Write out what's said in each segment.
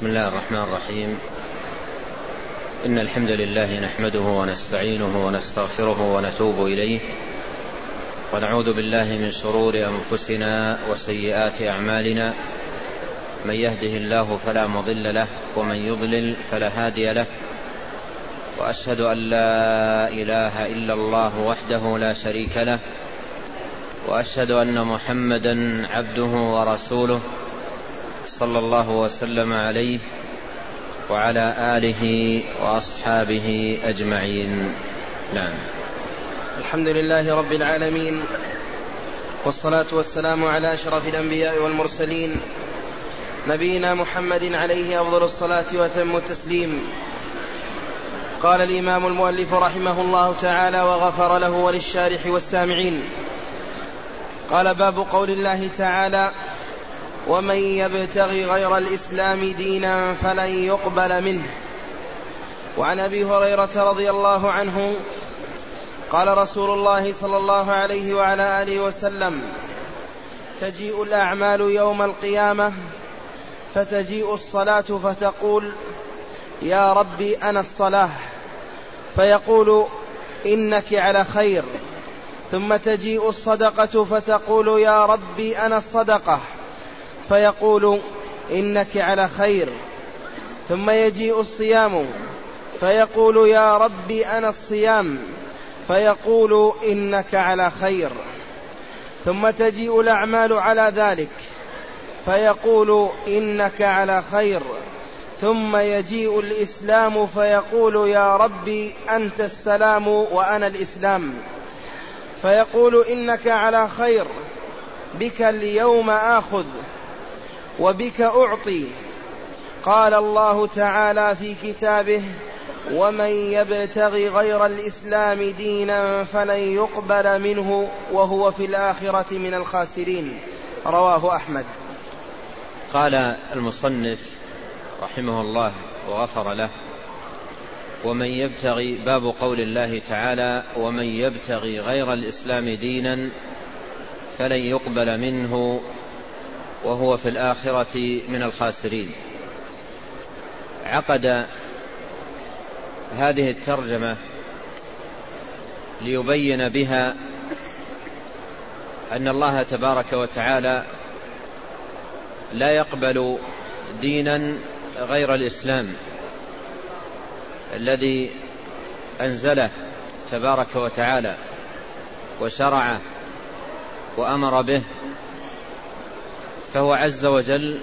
بسم الله الرحمن الرحيم. إن الحمد لله نحمده ونستعينه ونستغفره ونتوب إليه. ونعوذ بالله من شرور أنفسنا وسيئات أعمالنا. من يهده الله فلا مضل له ومن يضلل فلا هادي له. وأشهد أن لا إله إلا الله وحده لا شريك له. وأشهد أن محمدا عبده ورسوله. صلى الله وسلم عليه وعلى آله وأصحابه أجمعين. نعم. الحمد لله رب العالمين والصلاة والسلام على أشرف الأنبياء والمرسلين نبينا محمد عليه أفضل الصلاة وتم التسليم. قال الإمام المؤلف رحمه الله تعالى وغفر له وللشارح والسامعين قال باب قول الله تعالى ومن يبتغي غير الإسلام دينا فلن يقبل منه. وعن أبي هريرة رضي الله عنه قال رسول الله صلى الله عليه وعلى آله وسلم تجيء الأعمال يوم القيامة فتجيء الصلاة فتقول يا ربي أنا الصلاة. فيقول إنك على خير. ثم تجيء الصدقة فتقول يا ربي أنا الصدقة. فيقول إنك على خير ثم يجيء الصيام فيقول يا ربي أنا الصيام فيقول إنك على خير ثم تجيء الأعمال على ذلك فيقول إنك على خير ثم يجيء الإسلام فيقول يا ربي أنت السلام وأنا الإسلام فيقول إنك على خير بك اليوم آخذ. وبك أعطي. قال الله تعالى في كتابه ومن يبتغي غير الإسلام دينا فلن يقبل منه وهو في الآخرة من الخاسرين. رواه أحمد. قال المصنف رحمه الله وغفر له ومن يبتغي باب قول الله تعالى ومن يبتغي غير الإسلام دينا فلن يقبل منه وهو في الآخرة من الخاسرين. عقد هذه الترجمة ليبين بها أن الله تبارك وتعالى لا يقبل دينا غير الإسلام الذي أنزله تبارك وتعالى وشرعه وأمر به فهو عز وجل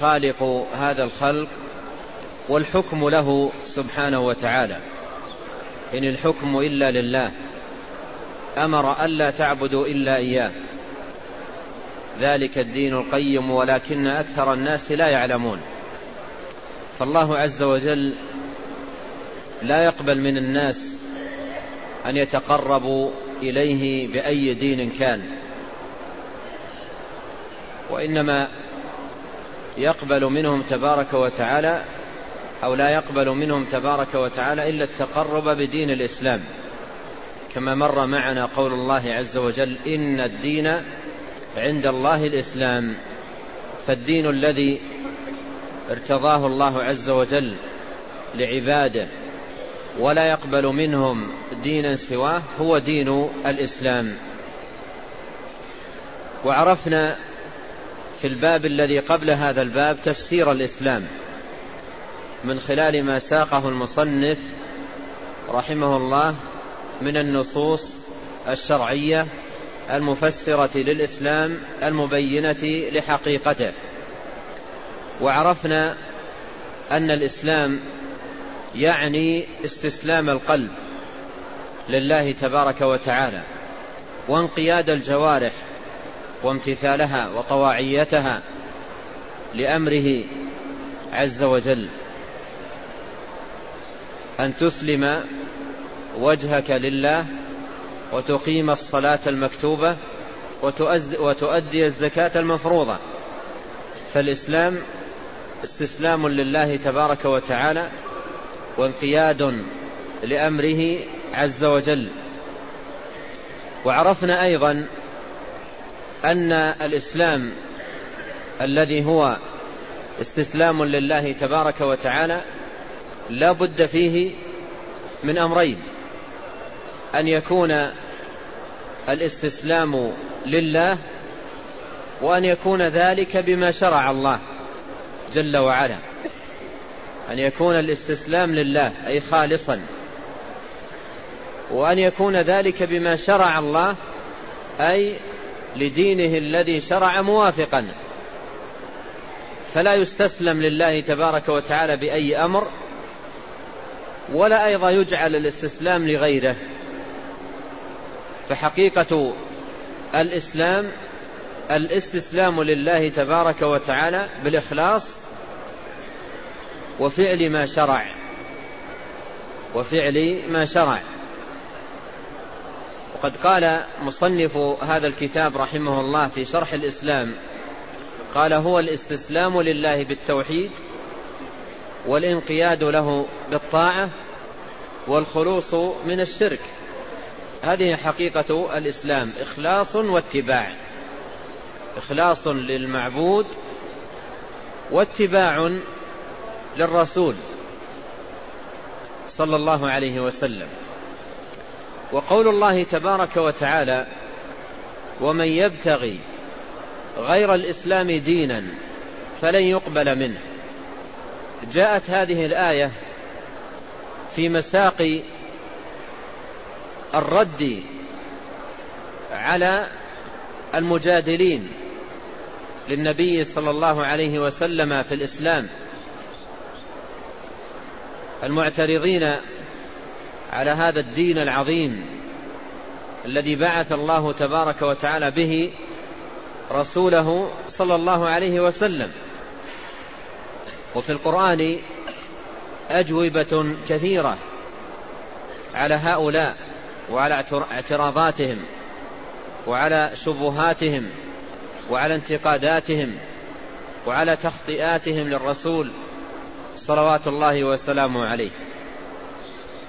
خالق هذا الخلق والحكم له سبحانه وتعالى. إن الحكم إلا لله أمر ألا تعبدوا إلا إياه. ذلك الدين القيم ولكن أكثر الناس لا يعلمون. فالله عز وجل لا يقبل من الناس أن يتقربوا إليه بأي دين كان. وإنما يقبل منهم تبارك وتعالى أو لا يقبل منهم تبارك وتعالى إلا التقرب بدين الإسلام. كما مر معنا قول الله عز وجل إن الدين عند الله الإسلام. فالدين الذي ارتضاه الله عز وجل لعباده ولا يقبل منهم دينا سواه هو دين الإسلام. وعرفنا في الباب الذي قبل هذا الباب تفسير الإسلام من خلال ما ساقه المصنف رحمه الله من النصوص الشرعية المفسرة للإسلام المبينة لحقيقته. وعرفنا أن الإسلام يعني استسلام القلب لله تبارك وتعالى وانقياد الجوارح وامتثالها وطواعيتها لأمره عز وجل. أن تسلم وجهك لله وتقيم الصلاة المكتوبة وتؤدي الزكاة المفروضة. فالإسلام استسلام لله تبارك وتعالى وانقياد لأمره عز وجل. وعرفنا أيضا أن الإسلام الذي هو استسلام لله تبارك وتعالى لا بد فيه من أمرين. أن يكون الاستسلام لله وأن يكون ذلك بما شرع الله جل وعلا. أن يكون الاستسلام لله أي خالصا. وأن يكون ذلك بما شرع الله أي لدينه الذي شرع موافقا. فلا يستسلم لله تبارك وتعالى بأي أمر ولا أيضا يجعل الاستسلام لغيره. فحقيقة الإسلام الاستسلام لله تبارك وتعالى بالإخلاص وفعل ما شرع. وفعل ما شرع. وقد قال مصنف هذا الكتاب رحمه الله في شرح الإسلام. قال هو الاستسلام لله بالتوحيد والانقياد له بالطاعة والخلوص من الشرك. هذه حقيقة الإسلام إخلاص واتباع. إخلاص للمعبود واتباع للرسول صلى الله عليه وسلم. وقول الله تبارك وتعالى ومن يبتغي غير الإسلام دينا فلن يقبل منه. جاءت هذه الآية في مساق الرد على المجادلين للنبي صلى الله عليه وسلم في الإسلام المعترضين على هذا الدين العظيم الذي بعث الله تبارك وتعالى به رسوله صلى الله عليه وسلم. وفي القرآن أجوبة كثيرة على هؤلاء وعلى اعتراضاتهم وعلى شبهاتهم وعلى انتقاداتهم وعلى تخطئاتهم للرسول صلوات الله وسلامه عليه.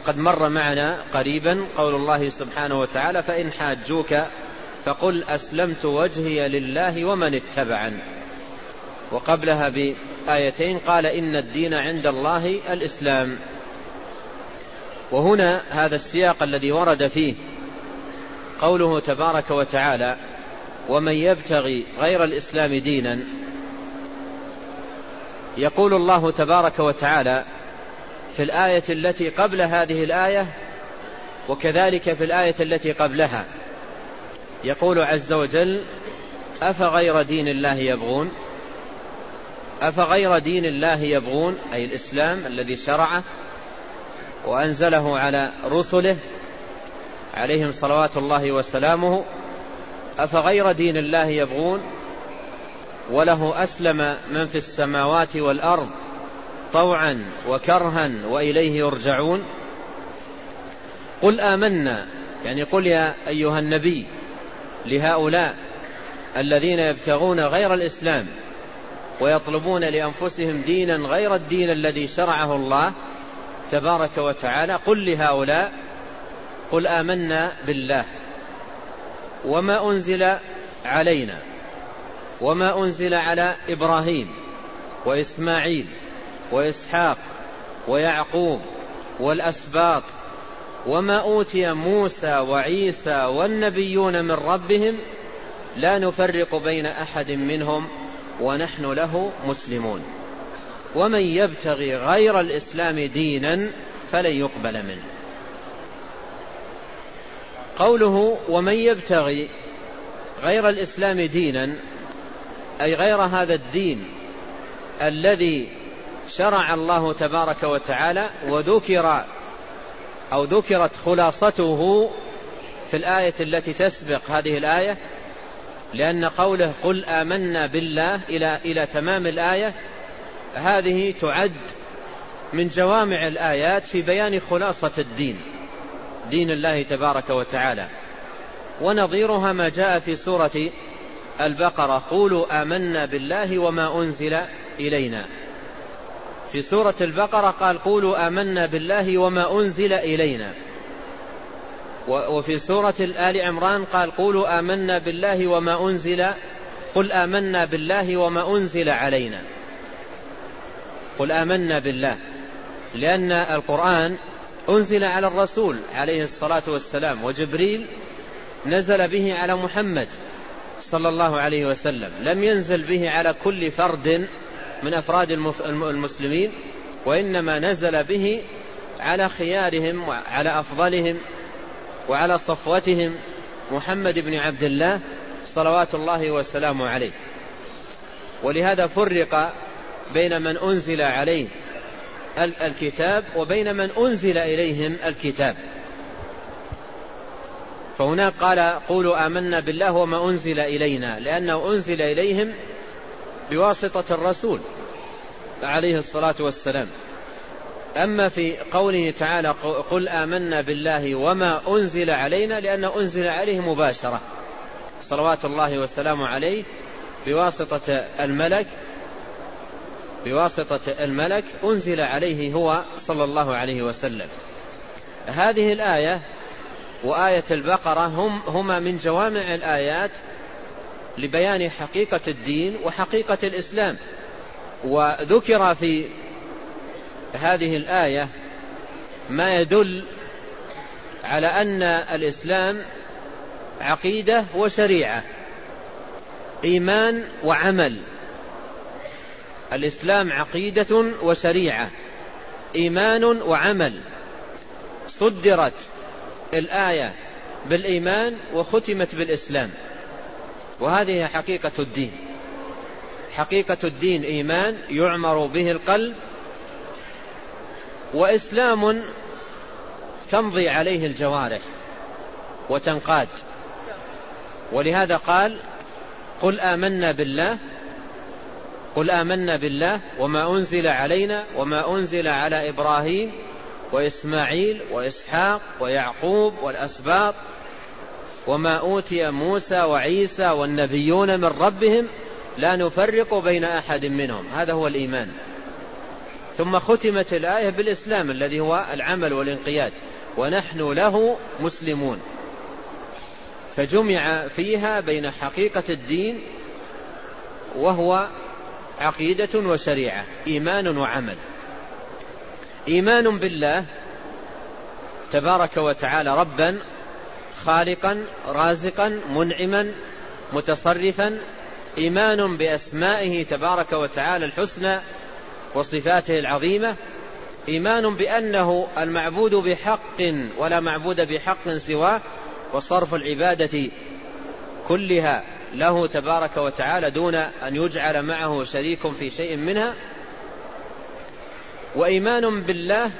قد مر معنا قريبا قول الله سبحانه وتعالى فإن حاجوك فقل أسلمت وجهي لله ومن اتبعن وقبلها بآيتين قال إن الدين عند الله الإسلام. وهنا هذا السياق الذي ورد فيه قوله تبارك وتعالى ومن يبتغي غير الإسلام دينا. يقول الله تبارك وتعالى في الآية التي قبل هذه الآية وكذلك في الآية التي قبلها. يقول عز وجل أفغير دين الله يبغون؟ أفغير دين الله يبغون؟ أي الإسلام الذي شرعه وأنزله على رسله عليهم صلوات الله وسلامه أفغير دين الله يبغون؟ وله أسلم من في السماوات والأرض طوعا وكرها وإليه يرجعون. قل آمنا يعني قل يا أيها النبي لهؤلاء الذين يبتغون غير الإسلام ويطلبون لأنفسهم دينا غير الدين الذي شرعه الله تبارك وتعالى. قل لهؤلاء قل آمنا بالله وما أنزل علينا وما أنزل على إبراهيم وإسماعيل وإسحاق ويعقوب والأسباط وما أوتي موسى وعيسى والنبيون من ربهم لا نفرق بين أحد منهم ونحن له مسلمون. ومن يبتغي غير الإسلام دينا فلن يقبل منه. قوله ومن يبتغي غير الإسلام دينا أي غير هذا الدين الذي شرع الله تبارك وتعالى وذكر أو ذكرت خلاصته في الآية التي تسبق هذه الآية لأن قوله قل آمنا بالله إلى إلى تمام الآية هذه تعد من جوامع الآيات في بيان خلاصة الدين دين الله تبارك وتعالى. ونظيرها ما جاء في سورة البقرة قولوا آمنا بالله وما أنزل إلينا. في سورة البقرة قال قولوا آمنا بالله وما أنزل إلينا. وفي سورة آل عمران قال قولوا آمنا بالله وما أنزل قل آمنا بالله وما أنزل علينا. قل آمنا بالله. لأن القرآن أنزل على الرسول عليه الصلاة والسلام وجبريل نزل به على محمد صلى الله عليه وسلم. لم ينزل به على كل فرد من أفراد المسلمين وإنما نزل به على خيارهم وعلى أفضلهم وعلى صفوتهم محمد بن عبد الله صلوات الله وسلامه عليه. ولهذا فرق بين من أنزل عليه الكتاب وبين من أنزل إليهم الكتاب. فهناك قال قولوا آمنا بالله وما أنزل إلينا لأنه أنزل إليهم بواسطة الرسول عليه الصلاة والسلام. أما في قوله تعالى قل آمنا بالله وما أنزل علينا لأنه أنزل عليه مباشرة. صلوات الله وسلامه عليه بواسطة الملك بواسطة الملك أنزل عليه هو صلى الله عليه وسلم. هذه الآية وآية البقرة هم هما من جوامع الآيات لبيان حقيقة الدين وحقيقة الإسلام. وذكر في هذه الآية ما يدل على أن الإسلام عقيدة وشريعة إيمان وعمل. الإسلام عقيدة وشريعة إيمان وعمل. صدرت الآية بالإيمان وختمت بالإسلام. وهذه حقيقة الدين. حقيقة الدين إيمان يعمر به القلب وإسلام تمضي عليه الجوارح وتنقاد. ولهذا قال قل آمنا بالله قل آمنا بالله وما أنزل علينا وما أنزل على إبراهيم وإسماعيل وإسحاق ويعقوب والأسباط وما أوتي موسى وعيسى والنبيون من ربهم لا نفرق بين أحد منهم. هذا هو الإيمان. ثم ختمت الآية بالإسلام الذي هو العمل والانقياد. ونحن له مسلمون. فجمع فيها بين حقيقة الدين وهو عقيدة وشريعة إيمان وعمل. إيمان بالله تبارك وتعالى ربا خالقا رازقا منعما متصرفا إيمان بأسمائه تبارك وتعالى الحسنى وصفاته العظيمة إيمان بأنه المعبود بحق ولا معبود بحق سواه وصرف العبادة كلها له تبارك وتعالى دون أن يجعل معه شريك في شيء منها. وإيمان بالله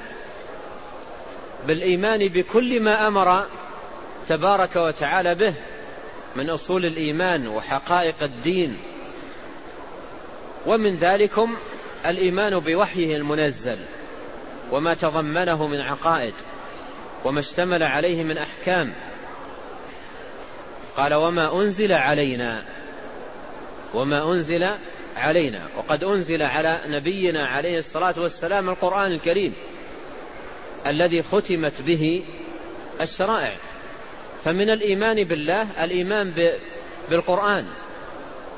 بالإيمان بكل ما أمر تبارك وتعالى به من أصول الإيمان وحقائق الدين. ومن ذلكم الإيمان بوحيه المنزل وما تضمنه من عقائد وما اشتمل عليه من أحكام. قال وما أنزل علينا وما أنزل علينا وقد أنزل على نبينا عليه الصلاة والسلام القرآن الكريم الذي ختمت به الشرائع. فمن الإيمان بالله الإيمان بالقرآن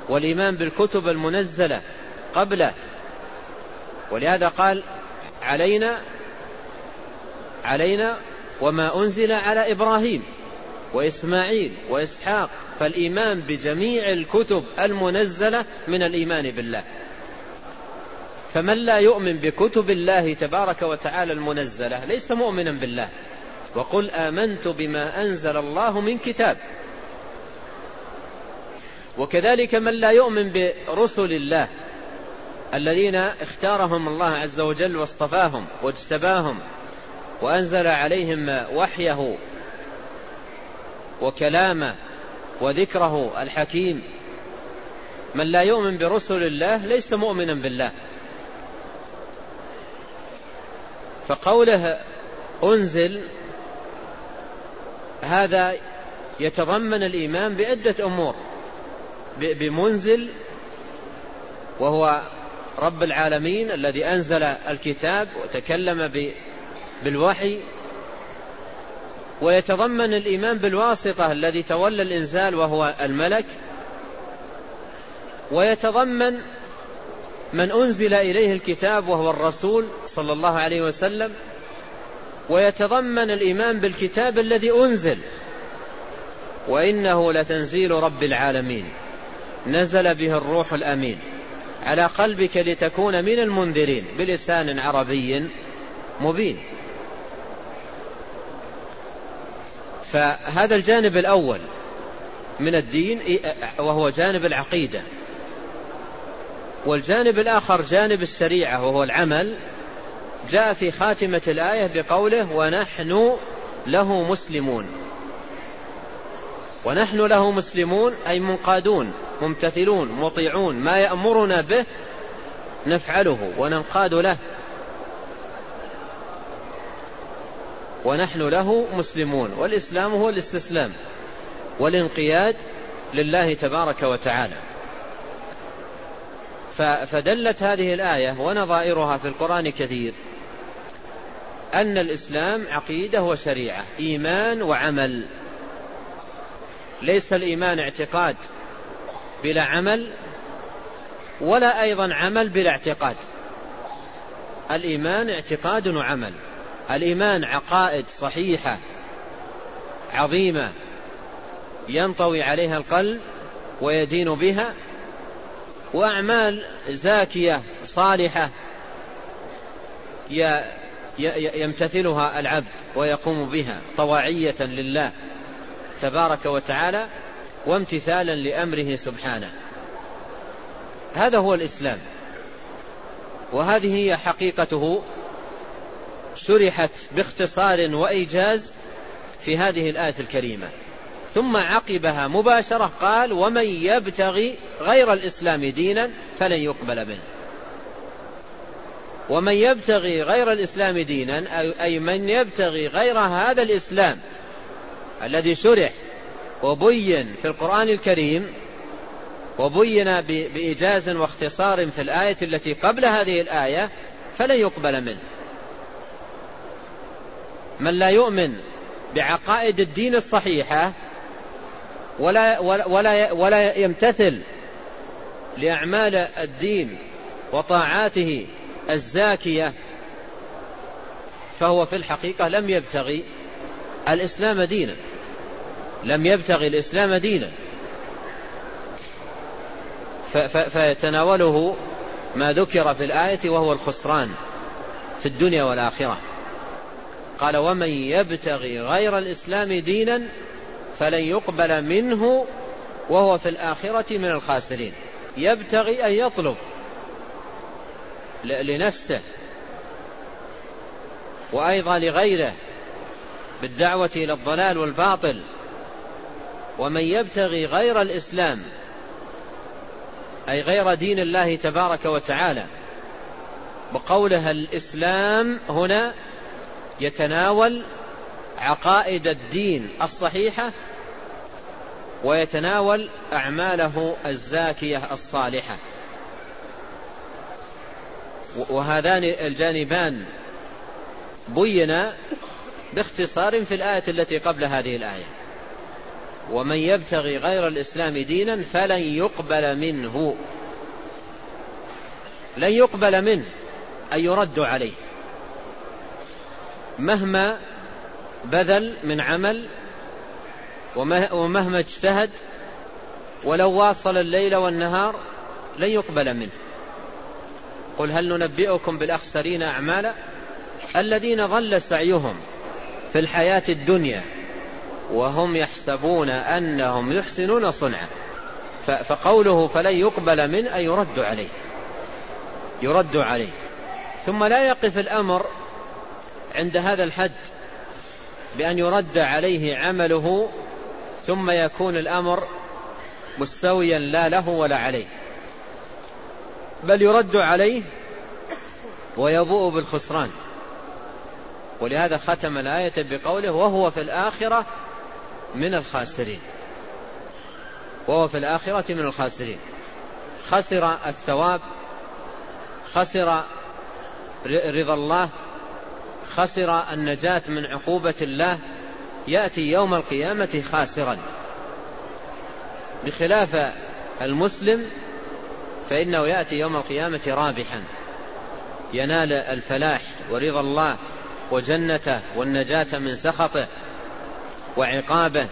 والإيمان بالكتب المنزلة قبله. ولهذا قال علينا علينا وما أنزل على إبراهيم وإسماعيل وإسحاق فالإيمان بجميع الكتب المنزلة من الإيمان بالله. فمن لا يؤمن بكتب الله تبارك وتعالى المنزلة ليس مؤمنا بالله. وقل آمنت بما أنزل الله من كتاب. وكذلك من لا يؤمن برسل الله الذين اختارهم الله عز وجل واصطفاهم واجتباهم وأنزل عليهم وحيه وكلامه وذكره الحكيم. من لا يؤمن برسل الله ليس مؤمنا بالله. فقوله أنزل هذا يتضمن الإيمان بعدة أمور. بمنزل وهو رب العالمين الذي أنزل الكتاب وتكلم بالوحي ويتضمن الإيمان بالواسطة الذي تولى الإنزال وهو الملك ويتضمن من أنزل إليه الكتاب وهو الرسول صلى الله عليه وسلم. ويتضمن الإيمان بالكتاب الذي أنزل. وإنه لتنزيل رب العالمين. نزل به الروح الأمين. على قلبك لتكون من المنذرين. بلسان عربي مبين. فهذا الجانب الأول من الدين وهو جانب العقيدة. والجانب الآخر جانب الشريعة وهو العمل جاء في خاتمة الآية بقوله ونحن له مسلمون. ونحن له مسلمون أي منقادون ممتثلون مطيعون ما يأمرنا به نفعله وننقاد له. ونحن له مسلمون والإسلام هو الاستسلام والانقياد لله تبارك وتعالى. فدلت هذه الآية ونظائرها في القرآن كثير أن الإسلام عقيدة وشريعة إيمان وعمل. ليس الإيمان اعتقاد بلا عمل ولا أيضا عمل بلا اعتقاد. الإيمان اعتقاد وعمل. الإيمان عقائد صحيحة عظيمة ينطوي عليها القلب ويدين بها وأعمال زاكية صالحة يمتثلها العبد ويقوم بها طواعية لله تبارك وتعالى وامتثالا لأمره سبحانه. هذا هو الإسلام. وهذه هي حقيقته شرحت باختصار وإيجاز في هذه الآية الكريمة. ثم عقبها مباشرة قال ومن يبتغي غير الإسلام دينا فلن يقبل منه. ومن يبتغي غير الإسلام دينا أي من يبتغي غير هذا الإسلام الذي شرح وبين في القرآن الكريم وبين بإيجاز واختصار في الآية التي قبل هذه الآية فلن يقبل منه. من لا يؤمن بعقائد الدين الصحيحة ولا, ولا, ولا يمتثل لأعمال الدين وطاعاته الزاكية فهو في الحقيقة لم يبتغي الإسلام دينا. لم يبتغي الإسلام دينا. فيتناوله ما ذكر في الآية وهو الخسران في الدنيا والآخرة. قال ومن يبتغي غير الإسلام دينا فلن يقبل منه وهو في الآخرة من الخاسرين. يبتغي أن يطلب لنفسه وأيضا لغيره بالدعوة إلى الضلال والباطل. ومن يبتغي غير الإسلام أي غير دين الله تبارك وتعالى بقولها الإسلام هنا يتناول عقائد الدين الصحيحة ويتناول أعماله الزاكية الصالحة. وهذان الجانبان بينا باختصار في الآية التي قبل هذه الآية. ومن يبتغي غير الإسلام دينا فلن يقبل منه. لن يقبل منه أي يرد عليه. مهما بذل من عمل ومهما اجتهد ولو واصل الليل والنهار لن يقبل منه. قل هل ننبئكم بالأخسرين أعمالا؟ الذين ضل سعيهم في الحياة الدنيا وهم يحسبون أنهم يحسنون صنعا. فقوله فلن يقبل من أن يرد عليه. يرد عليه. ثم لا يقف الأمر عند هذا الحد بأن يرد عليه عمله ثم يكون الأمر مستويا لا له ولا عليه. بل يرد عليه ويبوء بالخسران. ولهذا ختم الآية بقوله وهو في الآخرة من الخاسرين. وهو في الآخرة من الخاسرين. خسر الثواب خسر رضا الله خسر النجاة من عقوبة الله يأتي يوم القيامة خاسرا. بخلاف المسلم فإنه يأتي يوم القيامة رابحا. ينال الفلاح ورضا الله وجنته والنجاة من سخطه وعقابه.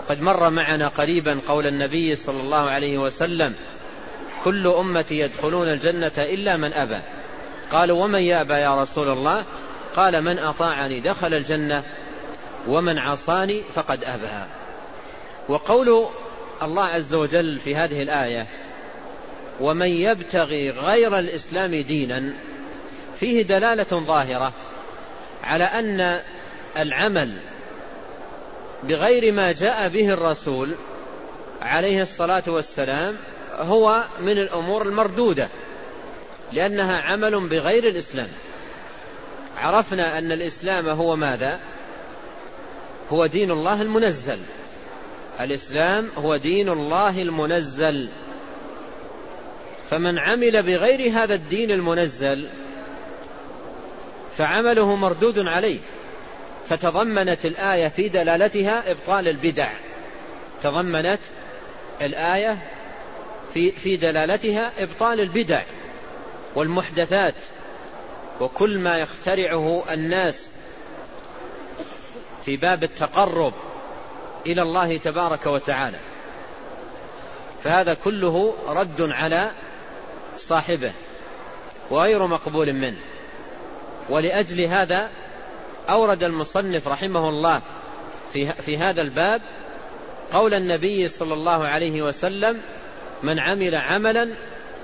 وقد مر معنا قريبا قول النبي صلى الله عليه وسلم كل أمتي يدخلون الجنة إلا من أبى. قالوا ومن يأبى يا رسول الله؟ قال من أطاعني دخل الجنة ومن عصاني فقد أبى. وقول الله عز وجل في هذه الآية ومن يبتغي غير الإسلام دينا فيه دلالة ظاهرة على أن العمل بغير ما جاء به الرسول عليه الصلاة والسلام هو من الأمور المردودة لأنها عمل بغير الإسلام. عرفنا أن الإسلام هو ماذا؟ هو دين الله المنزل. الإسلام هو دين الله المنزل. فمن عمل بغير هذا الدين المنزل فعمله مردود عليه فتضمنت الآية في دلالتها إبطال البدع. تضمنت الآية في في دلالتها إبطال البدع والمحدثات وكل ما يخترعه الناس في باب التقرب إلى الله تبارك وتعالى. فهذا كله رد على صاحبه وغير مقبول منه. ولأجل هذا أورد المصنف رحمه الله في, في هذا الباب قول النبي صلى الله عليه وسلم من عمل عملا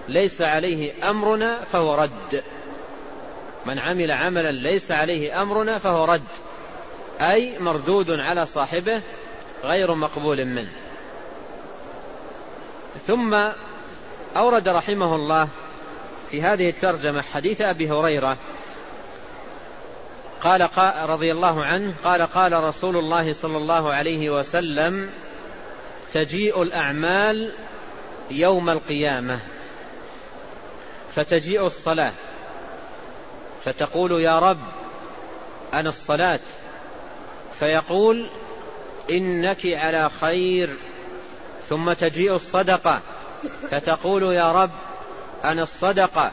ليس عليه أمرنا فهو رد. من عمل عملا ليس عليه أمرنا فهو رد. أي مردود على صاحبه غير مقبول منه. ثم أورد رحمه الله في هذه الترجمة حديث أبي هريرة قال, رضي الله عنه قال قال رسول الله صلى الله عليه وسلم تجيء الأعمال يوم القيامة فتجيء الصلاة فتقول يا رب أنا الصلاة فيقول إنك على خير ثم تجيء الصدقة. فتقول يا رب أنا الصدقة.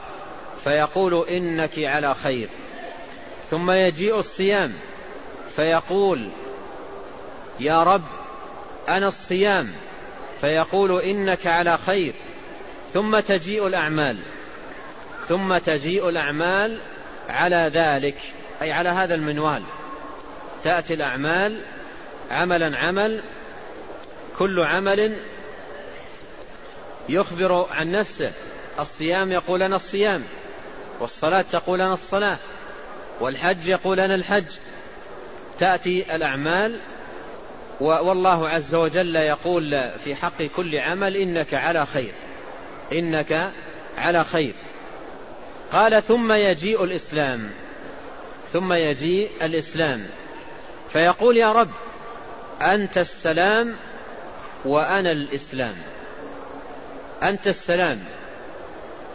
فيقول إنك على خير. ثم يجيء الصيام. فيقول يا رب أنا الصيام. فيقول إنك على خير. ثم تجيء الأعمال. ثم تجيء الأعمال على ذلك. أي على هذا المنوال. تأتي الأعمال عملا عمل. كل عمل يخبر عن نفسه. الصيام يقول أنا الصيام والصلاة تقول أنا الصلاة والحج يقول أنا الحج. تأتي الأعمال والله عز وجل يقول في حق كل عمل إنك على خير إنك على خير. قال ثم يجيء الإسلام ثم يجيء الإسلام. فيقول يا رب أنت السلام وأنا الإسلام. أنت السلام.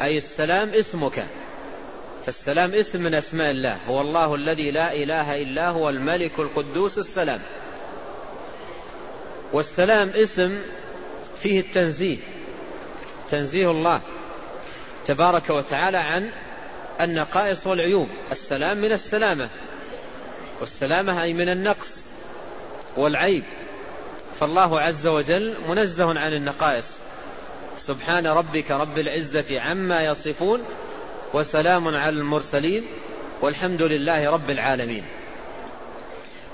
أي السلام اسمك. فالسلام اسم من أسماء الله. هو الله الذي لا إله إلا هو الملك القدوس السلام. والسلام اسم فيه التنزيه. تنزيه الله تبارك وتعالى عن النقائص والعيوب. السلام من السلامة. والسلامة أي من النقص والعيب. فالله عز وجل منزه عن النقائص. سبحان ربك رب العزة عما يصفون وسلام على المرسلين والحمد لله رب العالمين.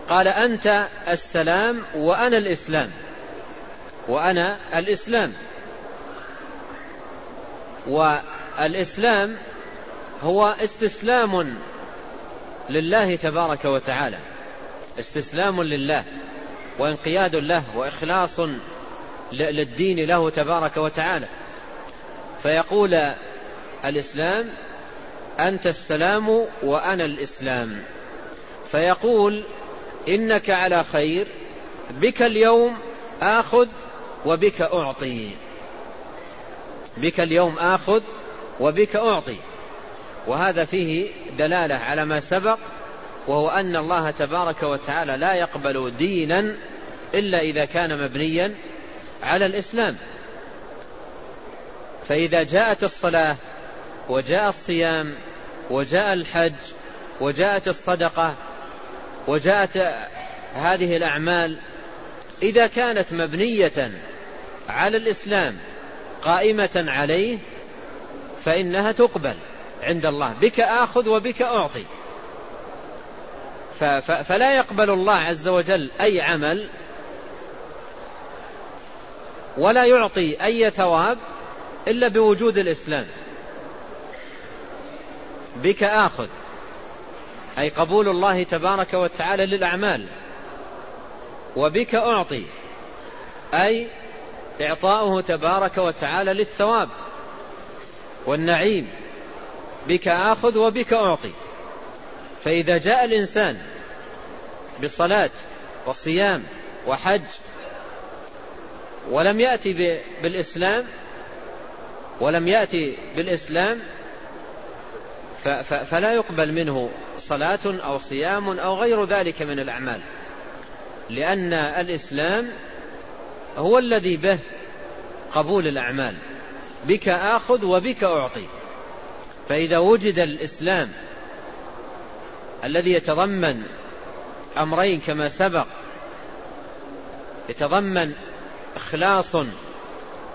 قال أنت السلام وأنا الإسلام. وأنا الإسلام. والإسلام هو استسلام لله تبارك وتعالى. استسلام لله وانقياد له وإخلاص للدين له تبارك وتعالى. فيقول الإسلام أنت السلام وأنا الإسلام. فيقول إنك على خير بك اليوم آخذ وبك أعطي. بك اليوم آخذ وبك أعطي. وهذا فيه دلالة على ما سبق وهو أن الله تبارك وتعالى لا يقبل دينا إلا إذا كان مبنيا على الإسلام. فإذا جاءت الصلاة وجاء الصيام وجاء الحج وجاءت الصدقة وجاءت هذه الأعمال إذا كانت مبنية على الإسلام قائمة عليه فإنها تقبل عند الله بك آخذ وبك أعطي. فلا يقبل الله عز وجل أي عمل ولا يعطي أي ثواب إلا بوجود الإسلام. بك آخذ. أي قبول الله تبارك وتعالى للأعمال. وبك أعطي. أي إعطاؤه تبارك وتعالى للثواب. والنعيم. بك آخذ وبك أعطي. فإذا جاء الإنسان بصلاة وصيام وحج ولم يأتي بالإسلام ولم يأتي بالإسلام فلا يقبل منه صلاة أو صيام أو غير ذلك من الأعمال. لأن الإسلام هو الذي به قبول الأعمال. بك آخذ وبك أعطي. فإذا وجد الإسلام الذي يتضمن أمرين كما سبق يتضمن إخلاص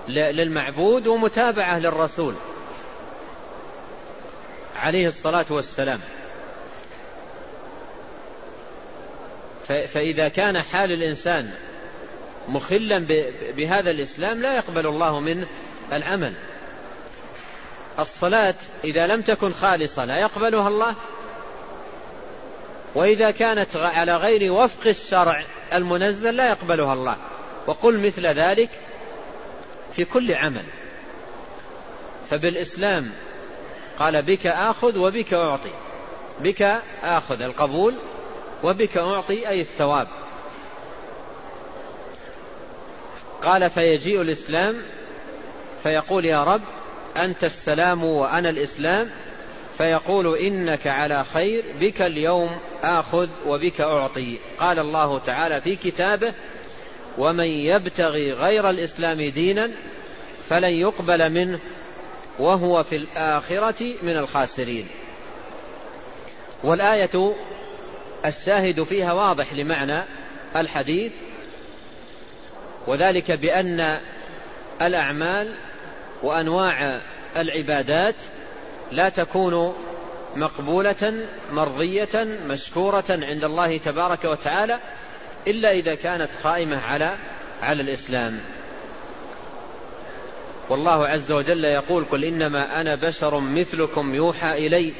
للمعبود ومتابعة للرسول. عليه الصلاة والسلام. فإذا كان حال الإنسان مخلا بهذا الإسلام لا يقبل الله منه العمل. الصلاة إذا لم تكن خالصة لا يقبلها الله. وإذا كانت على غير وفق الشرع المنزل لا يقبلها الله. وقل مثل ذلك في كل عمل. فبالإسلام قال بك آخذ وبك أعطي. بك آخذ القبول وبك أعطي أي الثواب. قال فيجيء الإسلام فيقول يا رب أنت السلام وأنا الإسلام. فيقول إنك على خير بك اليوم آخذ وبك أعطي. قال الله تعالى في كتابه ومن يبتغي غير الإسلام دينا فلن يقبل منه وهو في الآخرة من الخاسرين. والآية الشاهد فيها واضح لمعنى الحديث وذلك بأن الأعمال وأنواع العبادات لا تكون مقبولة مرضية مشكورة عند الله تبارك وتعالى إلا إذا كانت قائمة على على الإسلام. والله عز وجل يقول قل إنما أنا بشر مثلكم يوحى إلي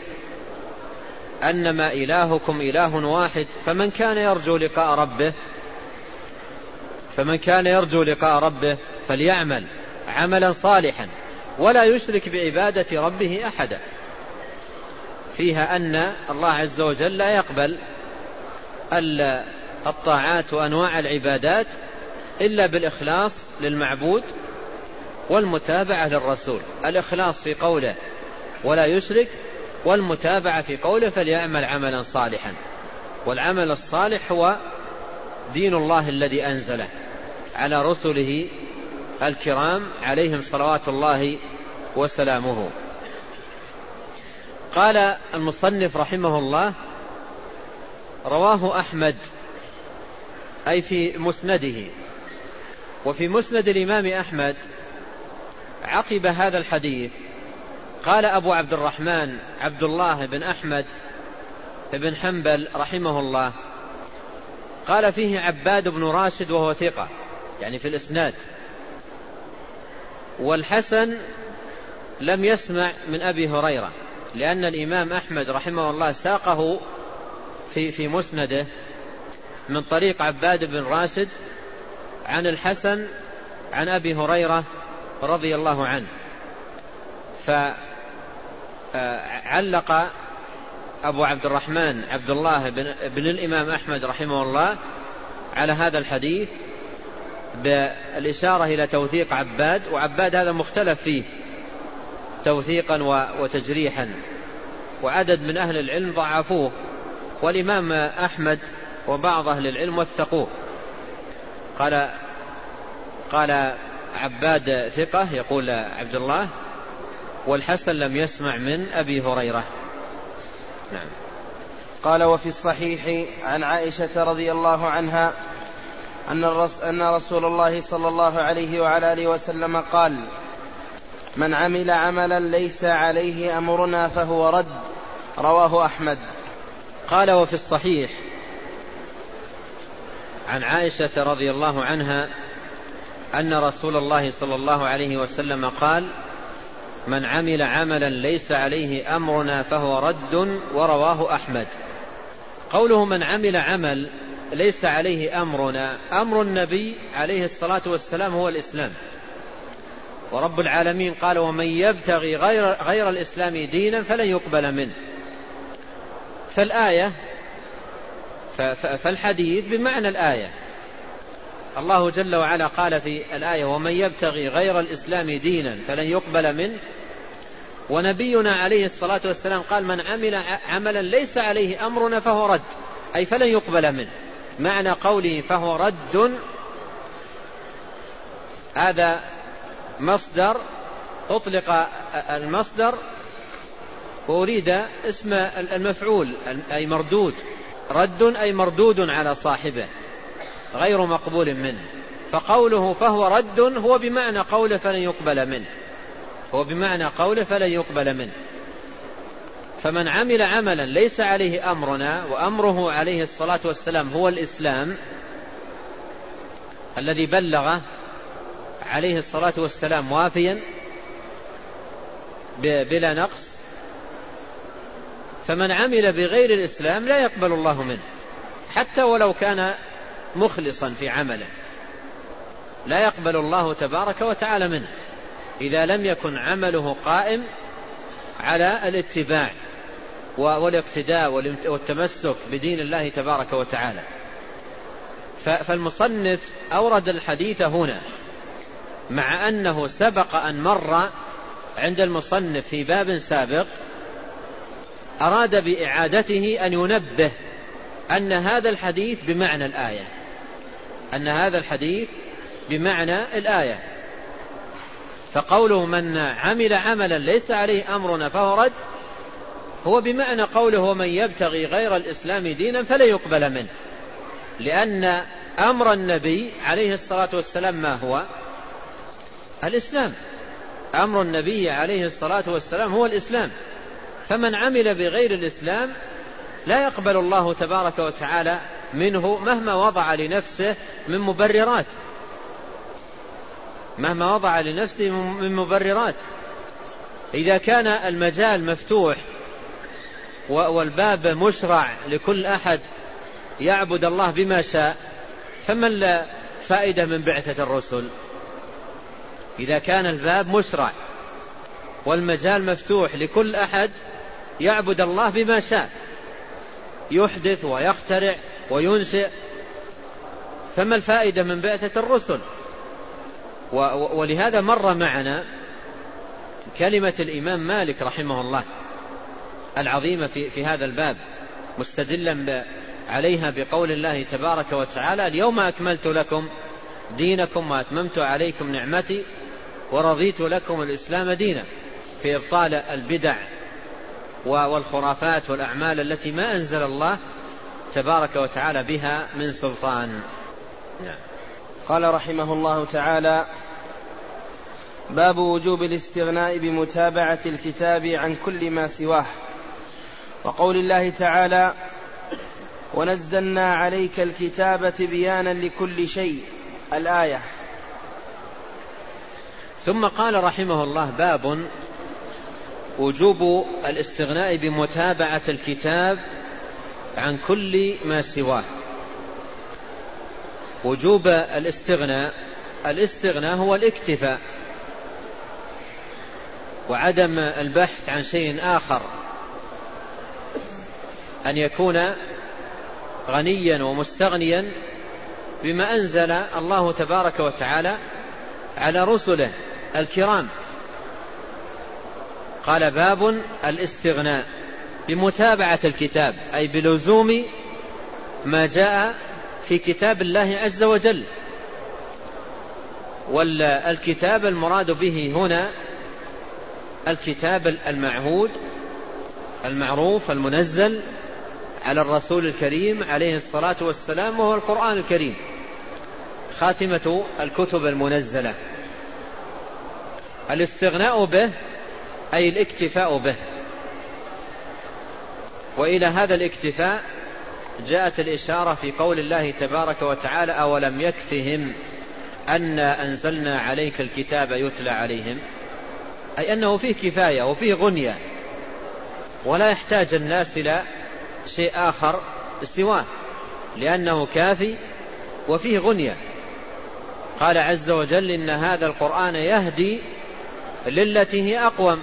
أنما إلهكم إله واحد فمن كان يرجو لقاء ربه فمن كان يرجو لقاء ربه فليعمل عملا صالحا ولا يشرك بعبادة ربه أحدا. فيها أن الله عز وجل لا يقبل الطاعات وأنواع العبادات إلا بالإخلاص للمعبود والمتابعة للرسول. الإخلاص في قوله ولا يشرك والمتابعة في قوله فليعمل عملا صالحا. والعمل الصالح هو دين الله الذي أنزله على رسله الكرام عليهم صلوات الله وسلامه. قال المصنف رحمه الله رواه أحمد أي في مسنده. وفي مسند الإمام أحمد عقب هذا الحديث قال أبو عبد الرحمن عبد الله بن أحمد بن حنبل رحمه الله قال فيه عباد بن راشد وهو ثقة يعني في الإسناد. والحسن لم يسمع من أبي هريرة لأن الإمام أحمد رحمه الله ساقه في في مسنده. من طريق عباد بن راشد عن الحسن عن أبي هريرة رضي الله عنه. فعلق أبو عبد الرحمن عبد الله بن, بن الإمام أحمد رحمه الله على هذا الحديث بالإشارة إلى توثيق عباد وعباد هذا مختلف فيه توثيقا وتجريحا وعدد من أهل العلم ضعفوه. والإمام أحمد وبعض أهل العلم وثقوه قال قال عباد ثقة يقول عبد الله والحسن لم يسمع من أبي هريرة. نعم. قال وفي الصحيح عن عائشة رضي الله عنها أن, أن رسول الله صلى الله عليه وعلى آله وسلم قال من عمل عملا ليس عليه أمرنا فهو رد. رواه أحمد. قال وفي الصحيح عن عائشة رضي الله عنها أن رسول الله صلى الله عليه وسلم قال من عمل عملا ليس عليه أمرنا فهو رد ورواه أحمد. قوله من عمل عمل ليس عليه أمرنا أمر النبي عليه الصلاة والسلام هو الإسلام. ورب العالمين قال ومن يبتغي غير, غير الإسلام دينا فلن يقبل منه. فالآية فالحديث بمعنى الآية. الله جل وعلا قال في الآية ومن يبتغي غير الإسلام دينا فلن يقبل منه. ونبينا عليه الصلاة والسلام قال من عمل عملا ليس عليه أمرنا فهو رد. أي فلن يقبل منه. معنى قوله فهو رد هذا مصدر أطلق المصدر وأريد اسم المفعول أي مردود. رد أي مردود على صاحبه غير مقبول منه. فقوله فهو رد هو بمعنى قوله فلن يقبل منه. هو بمعنى قوله فلن يقبل منه. فمن عمل عملا ليس عليه أمرنا وأمره عليه الصلاة والسلام هو الإسلام الذي بلغه عليه الصلاة والسلام وافيا بلا نقص فمن عمل بغير الإسلام لا يقبل الله منه. حتى ولو كان مخلصا في عمله. لا يقبل الله تبارك وتعالى منه. إذا لم يكن عمله قائم على الاتباع والاقتداء والتمسك بدين الله تبارك وتعالى. فالمصنف أورد الحديث هنا مع أنه سبق أن مر عند المصنف في باب سابق أراد بإعادته أن ينبه أن هذا الحديث بمعنى الآية. أن هذا الحديث بمعنى الآية. فقوله من عمل عملا ليس عليه أمرنا فهو رد هو بمعنى قوله ومن يبتغي غير الإسلام دينا فلا يقبل منه. لأن أمر النبي عليه الصلاة والسلام ما هو؟ الإسلام. أمر النبي عليه الصلاة والسلام هو الإسلام. فمن عمل بغير الإسلام لا يقبل الله تبارك وتعالى منه مهما وضع لنفسه من مبررات. مهما وضع لنفسه من مبررات. إذا كان المجال مفتوح والباب مشرع لكل أحد يعبد الله بما شاء فما الفائدة من بعثة الرسل؟ إذا كان الباب مشرع والمجال مفتوح لكل أحد يعبد الله بما شاء. يحدث ويخترع وينشئ. فما الفائدة من بعثة الرسل؟ ولهذا مر معنا كلمة الإمام مالك رحمه الله العظيمة في, في هذا الباب مستدلا عليها بقول الله تبارك وتعالى اليوم أكملت لكم دينكم وأتممت عليكم نعمتي ورضيت لكم الإسلام دينا. في إبطال البدع والخرافات والأعمال التي ما أنزل الله تبارك وتعالى بها من سلطان. نعم. قال رحمه الله تعالى باب وجوب الاستغناء بمتابعة الكتاب عن كل ما سواه. وقول الله تعالى ونزلنا عليك الكتاب تبيانا لكل شيء. الآية. ثم قال رحمه الله باب وجوب الاستغناء بمتابعة الكتاب عن كل ما سواه. وجوب الاستغناء الاستغناء هو الاكتفاء. وعدم البحث عن شيء آخر. أن يكون غنيا ومستغنيا بما أنزل الله تبارك وتعالى على رسله الكرام. قال باب الاستغناء بمتابعة الكتاب أي بلزوم ما جاء في كتاب الله عز وجل. والكتاب المراد به هنا الكتاب المعهود المعروف المنزل على الرسول الكريم عليه الصلاة والسلام وهو القرآن الكريم خاتمة الكتب المنزلة. الاستغناء به أي الاكتفاء به. وإلى هذا الاكتفاء جاءت الإشارة في قول الله تبارك وتعالى أولم يكفهم أنا أنزلنا عليك الكتاب يتلى عليهم؟ أي أنه فيه كفاية وفيه غنية. ولا يحتاج الناس إلى شيء آخر سواه لأنه كافي وفيه غنية. قال عز وجل إن هذا القرآن يهدي للتي هي أقوم.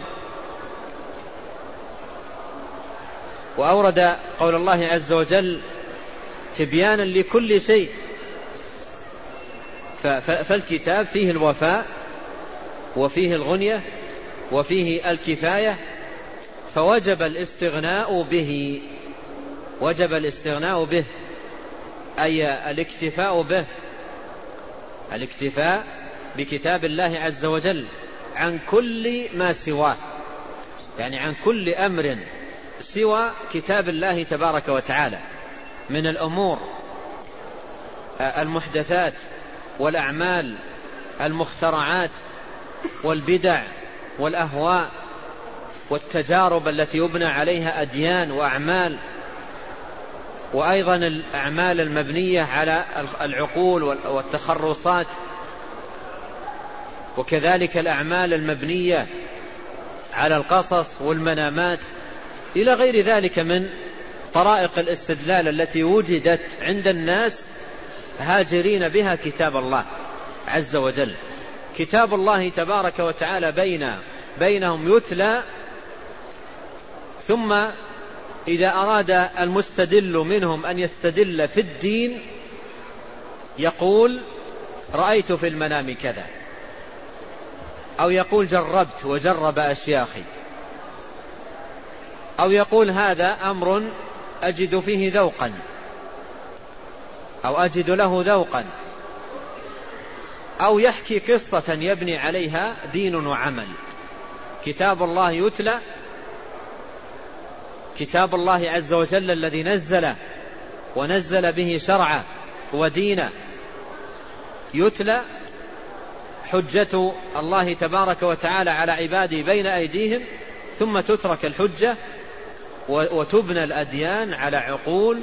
وأورد قول الله عز وجل تبيانا لكل شيء. فالكتاب فيه الوفاء وفيه الغنية وفيه الكفاية فوجب الاستغناء به. وجب الاستغناء به أي الاكتفاء به. الاكتفاء بكتاب الله عز وجل عن كل ما سواه يعني عن كل أمر سوى كتاب الله تبارك وتعالى من الأمور المحدثات والأعمال المخترعات والبدع والأهواء والتجارب التي يبنى عليها أديان وأعمال وأيضا الأعمال المبنية على العقول والتخرصات وكذلك الأعمال المبنية على القصص والمنامات إلى غير ذلك من طرائق الاستدلال التي وجدت عند الناس هاجرين بها كتاب الله عز وجل. كتاب الله تبارك وتعالى بين بينهم يتلى ثم إذا أراد المستدل منهم أن يستدل في الدين يقول رأيت في المنام كذا أو يقول جربت وجرب أشياخي. أو يقول هذا أمر أجد فيه ذوقا أو أجد له ذوقا أو يحكي قصة يبني عليها دين وعمل. كتاب الله يتلى كتاب الله عز وجل الذي نزل ونزل به شرعه ودينه يتلى حجة الله تبارك وتعالى على عباده بين أيديهم ثم تترك الحجة وتبنى الأديان على عقول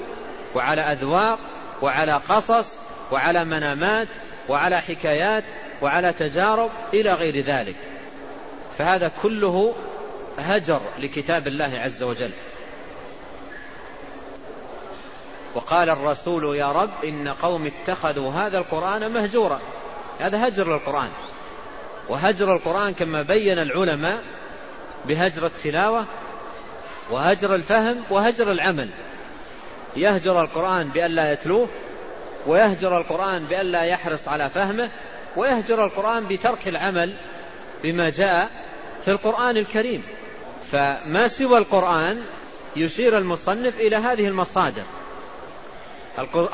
وعلى أذواق وعلى قصص وعلى منامات وعلى حكايات وعلى تجارب إلى غير ذلك. فهذا كله هجر لكتاب الله عز وجل. وقال الرسول يا رب إن قوم اتخذوا هذا القرآن مهجورا. هذا هجر للقرآن. وهجر القرآن كما بين العلماء بهجر التلاوة وهجر الفهم وهجر العمل. يهجر القرآن بأن لا يتلوه ويهجر القرآن بأن لا يحرص على فهمه ويهجر القرآن بترك العمل بما جاء في القرآن الكريم. فما سوى القرآن يشير المصنف إلى هذه المصادر.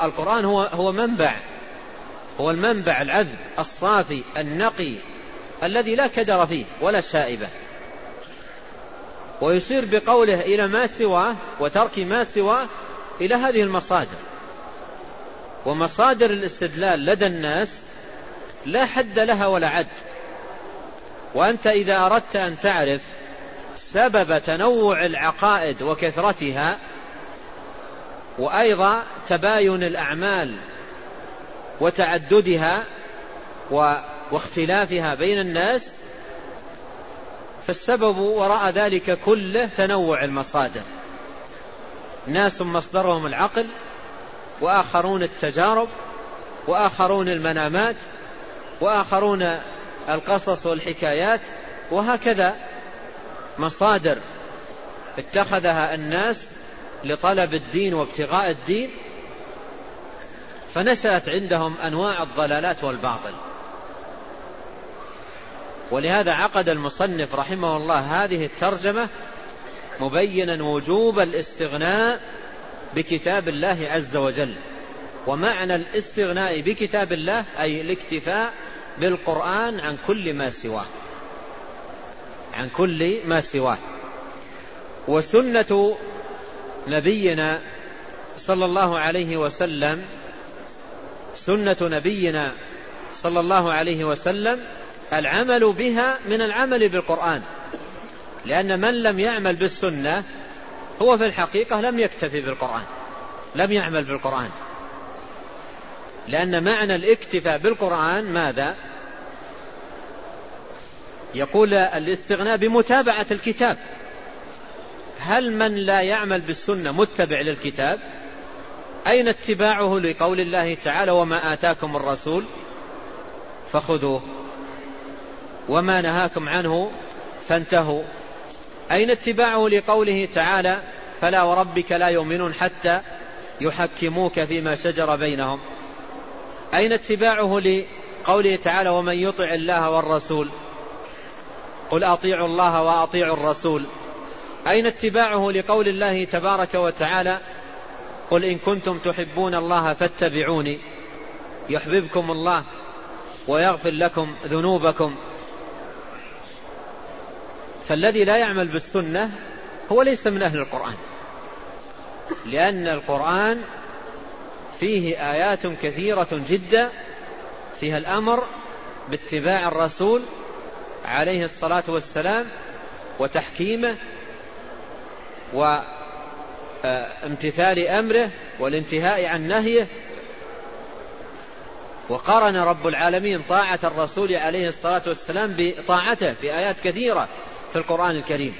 القرآن هو هو منبع هو المنبع العذب الصافي النقي الذي لا كدر فيه ولا شائبة. ويشير بقوله إلى ما سواه وترك ما سواه إلى هذه المصادر. ومصادر الاستدلال لدى الناس لا حد لها ولا عد. وأنت إذا أردت أن تعرف سبب تنوع العقائد وكثرتها وأيضا تباين الأعمال وتعددها واختلافها بين الناس فالسبب وراء ذلك كله تنوع المصادر. ناس مصدرهم العقل وآخرون التجارب وآخرون المنامات وآخرون القصص والحكايات وهكذا مصادر اتخذها الناس لطلب الدين وابتغاء الدين فنشأت عندهم أنواع الضلالات والباطل. ولهذا عقد المصنف رحمه الله هذه الترجمة مبينا وجوب الاستغناء بكتاب الله عز وجل. ومعنى الاستغناء بكتاب الله أي الاكتفاء بالقرآن عن كل ما سواه. عن كل ما سواه. وسنة نبينا صلى الله عليه وسلم سنة نبينا صلى الله عليه وسلم العمل بها من العمل بالقرآن. لأن من لم يعمل بالسنة هو في الحقيقة لم يكتفي بالقرآن. لم يعمل بالقرآن. لأن معنى الاكتفاء بالقرآن ماذا؟ يقول الاستغناء بمتابعة الكتاب. هل من لا يعمل بالسنة متبع للكتاب؟ أين اتباعه لقول الله تعالى وما آتاكم الرسول؟ فخذوه. وما نهاكم عنه فانتهوا. أين اتباعه لقوله تعالى فلا وربك لا يؤمنون حتى يحكموك فيما شجر بينهم؟ أين اتباعه لقوله تعالى ومن يطع الله والرسول؟ قل أطيعوا الله وأطيعوا الرسول. أين اتباعه لقول الله تبارك وتعالى قل إن كنتم تحبون الله فاتبعوني يحببكم الله ويغفر لكم ذنوبكم فالذي لا يعمل بالسنة هو ليس من أهل القرآن. لأن القرآن فيه آيات كثيرة جدا فيها الأمر باتباع الرسول عليه الصلاة والسلام وتحكيمه وامتثال أمره والانتهاء عن نهيه. وقارن رب العالمين طاعة الرسول عليه الصلاة والسلام بطاعته في آيات كثيرة. في القرآن الكريم.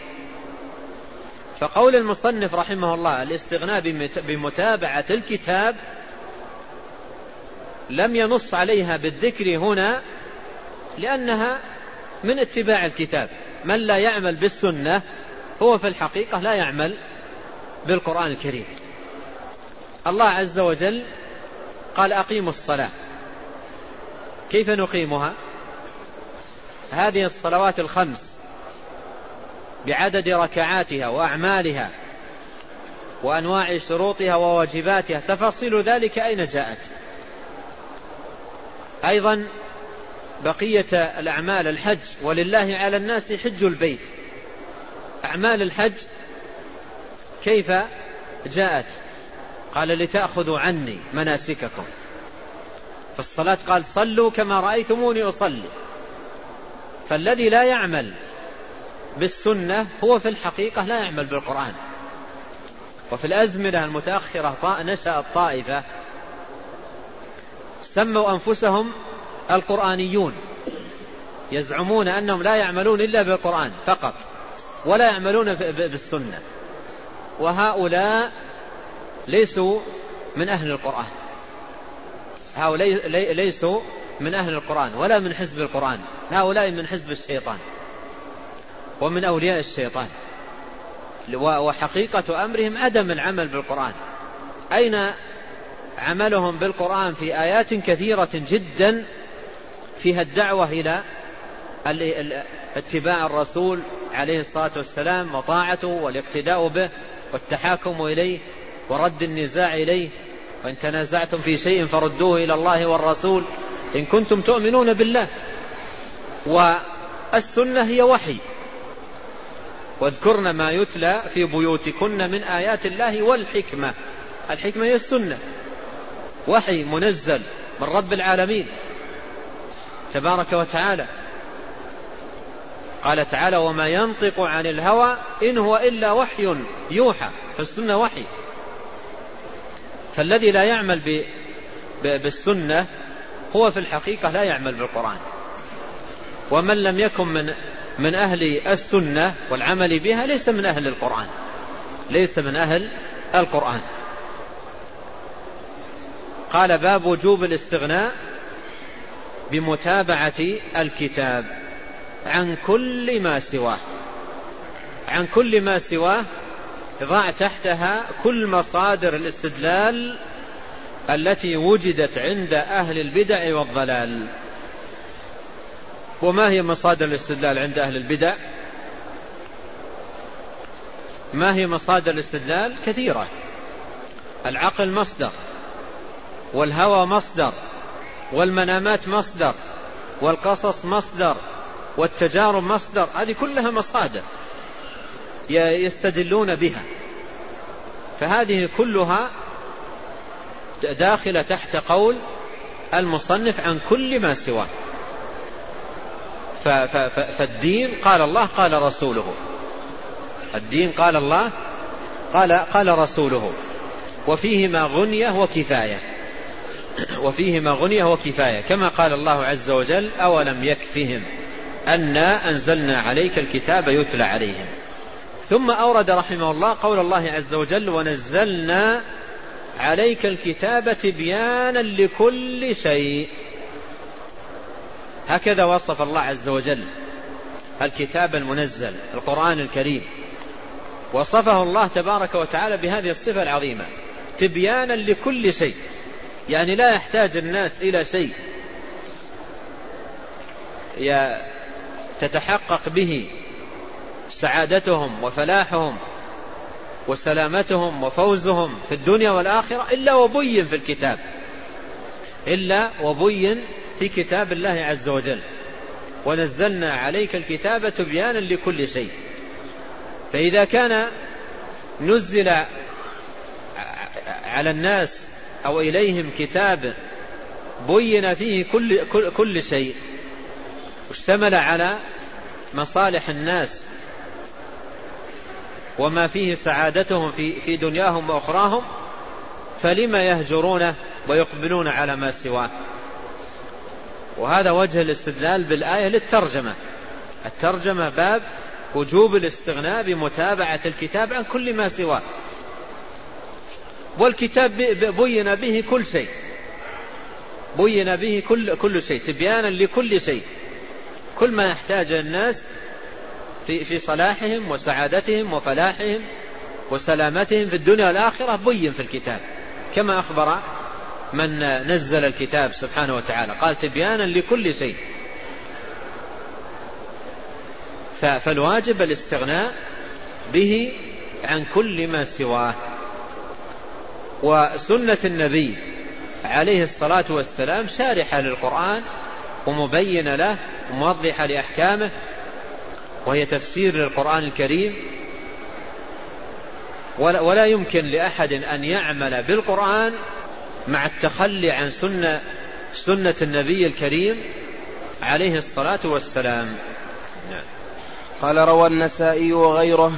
فقول المصنف رحمه الله الاستغناء بمتابعة الكتاب لم ينص عليها بالذكر هنا لأنها من اتباع الكتاب. من لا يعمل بالسنة هو في الحقيقة لا يعمل بالقرآن الكريم. الله عز وجل قال أقيموا الصلاة. كيف نقيمها؟ هذه الصلوات الخمس. بعدد ركعاتها وأعمالها وأنواع شروطها وواجباتها. تفاصيل ذلك أين جاءت؟ أيضا بقية الأعمال الحج. ولله على الناس حج البيت. أعمال الحج كيف جاءت؟ قال لتأخذوا عني مناسككم. في الصلاة قال صلوا كما رأيتموني أصلي. فالذي لا يعمل بالسنة هو في الحقيقة لا يعمل بالقرآن. وفي الأزمنة المتأخرة نشأت طائفة سموا أنفسهم القرآنيون يزعمون أنهم لا يعملون إلا بالقرآن فقط ولا يعملون بالسنة. وهؤلاء ليسوا من أهل القرآن. هؤلاء ليسوا من أهل القرآن ولا من حزب القرآن. هؤلاء من حزب الشيطان. ومن أولياء الشيطان. وحقيقة أمرهم عدم العمل بالقرآن. أين عملهم بالقرآن؟ في آيات كثيرة جدا فيها الدعوة إلى اتباع الرسول عليه الصلاة والسلام وطاعته والاقتداء به والتحاكم إليه ورد النزاع إليه. وإن تنازعتم في شيء فردوه إلى الله والرسول إن كنتم تؤمنون بالله. والسنة هي وحي. واذكرن ما يتلى في بيوتكن من آيات الله والحكمة. الحكمة هي السنة. وحي منزل من رب العالمين. تبارك وتعالى. قال تعالى وما ينطق عن الهوى إن هو إلا وحي يوحى. فالسنة وحي. فالذي لا يعمل بالسنة هو في الحقيقة لا يعمل بالقرآن. ومن لم يكن من من أهل السنة والعمل بها ليس من أهل القرآن. ليس من أهل القرآن. قال باب وجوب الاستغناء بمتابعة الكتاب عن كل ما سواه. عن كل ما سواه ضع تحتها كل مصادر الاستدلال التي وجدت عند أهل البدع والضلال. وما هي مصادر الاستدلال عند أهل البدع؟ ما هي مصادر الاستدلال؟ كثيرة. العقل مصدر والهوى مصدر والمنامات مصدر والقصص مصدر والتجارب مصدر هذه كلها مصادر يستدلون بها. فهذه كلها داخلة تحت قول المصنف عن كل ما سواه. فالدين قال الله قال رسوله. الدين قال الله قال قال رسوله. وفيهما غنية وكفاية. وفيهما غنية وكفاية. كما قال الله عز وجل أولم يكفهم أنا أنزلنا عليك الكتاب يتلى عليهم. ثم أورد رحمه الله قول الله عز وجل ونزلنا عليك الكتاب تبيانا لكل شيء. هكذا وصف الله عز وجل الكتاب المنزل القرآن الكريم. وصفه الله تبارك وتعالى بهذه الصفة العظيمة. تبيانا لكل شيء. يعني لا يحتاج الناس إلى شيء. تتحقق به سعادتهم وفلاحهم وسلامتهم وفوزهم في الدنيا والآخرة إلا وبين في الكتاب. إلا وبين في كتاب الله عز وجل. ونزلنا عليك الكتاب تبيانا لكل شيء. فإذا كان نزل على الناس أو إليهم كتاب بين فيه كل, كل, كل شيء اشتمل على مصالح الناس وما فيه سعادتهم في, في دنياهم وأخراهم فلما يهجرونه ويقبلون على ما سواه وهذا وجه الاستدلال بالآية للترجمة. الترجمة باب وجوب الاستغناء بمتابعة الكتاب عن كل ما سواه. والكتاب بين به كل شيء. بين به كل, كل شيء. تبيانا لكل شيء. كل ما يحتاج الناس في, في صلاحهم وسعادتهم وفلاحهم وسلامتهم في الدنيا والآخرة بين في الكتاب. كما أخبر من نزل الكتاب سبحانه وتعالى. قال تبيانا لكل شيء. فالواجب الاستغناء به عن كل ما سواه. وسنة النبي عليه الصلاة والسلام شارحة للقرآن ومبينة له وموضحة لأحكامه وهي تفسير للقرآن الكريم. ولا يمكن لأحد أن يعمل بالقرآن مع التخلي عن سنة سنة النبي الكريم عليه الصلاة والسلام نعم. قال روى النسائي وغيره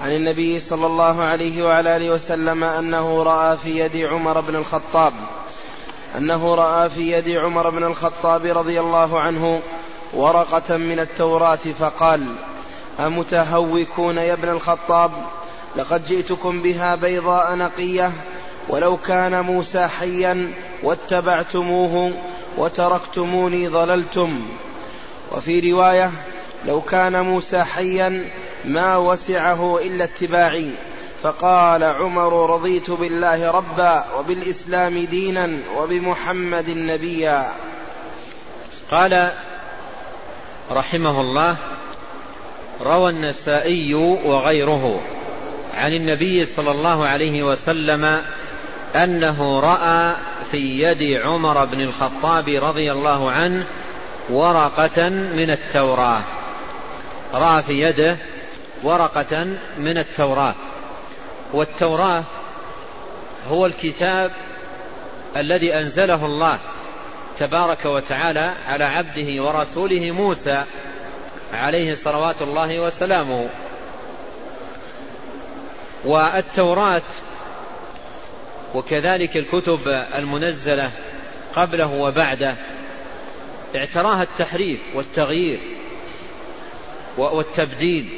عن النبي صلى الله عليه وعلى آله وسلم أنه رأى في يد عمر بن الخطاب أنه رأى في يد عمر بن الخطاب رضي الله عنه ورقة من التوراة فقال أمتهوكون يا ابن الخطاب لقد جئتكم بها بيضاء نقية ولو كان موسى حيا واتبعتموه وتركتموني ضللتم. وفي رواية لو كان موسى حيا ما وسعه إلا اتباعي. فقال عمر رضيت بالله ربا وبالإسلام دينا وبمحمد نبيا. قال رحمه الله روى النسائي وغيره عن النبي صلى الله عليه وسلم أنه رأى في يد عمر بن الخطاب رضي الله عنه ورقة من التوراة. رأى في يده ورقة من التوراة. والتوراة هو الكتاب الذي أنزله الله تبارك وتعالى على عبده ورسوله موسى عليه صلوات الله وسلامه. والتوراة وكذلك الكتب المنزلة قبله وبعده. اعتراها التحريف والتغيير والتبديل.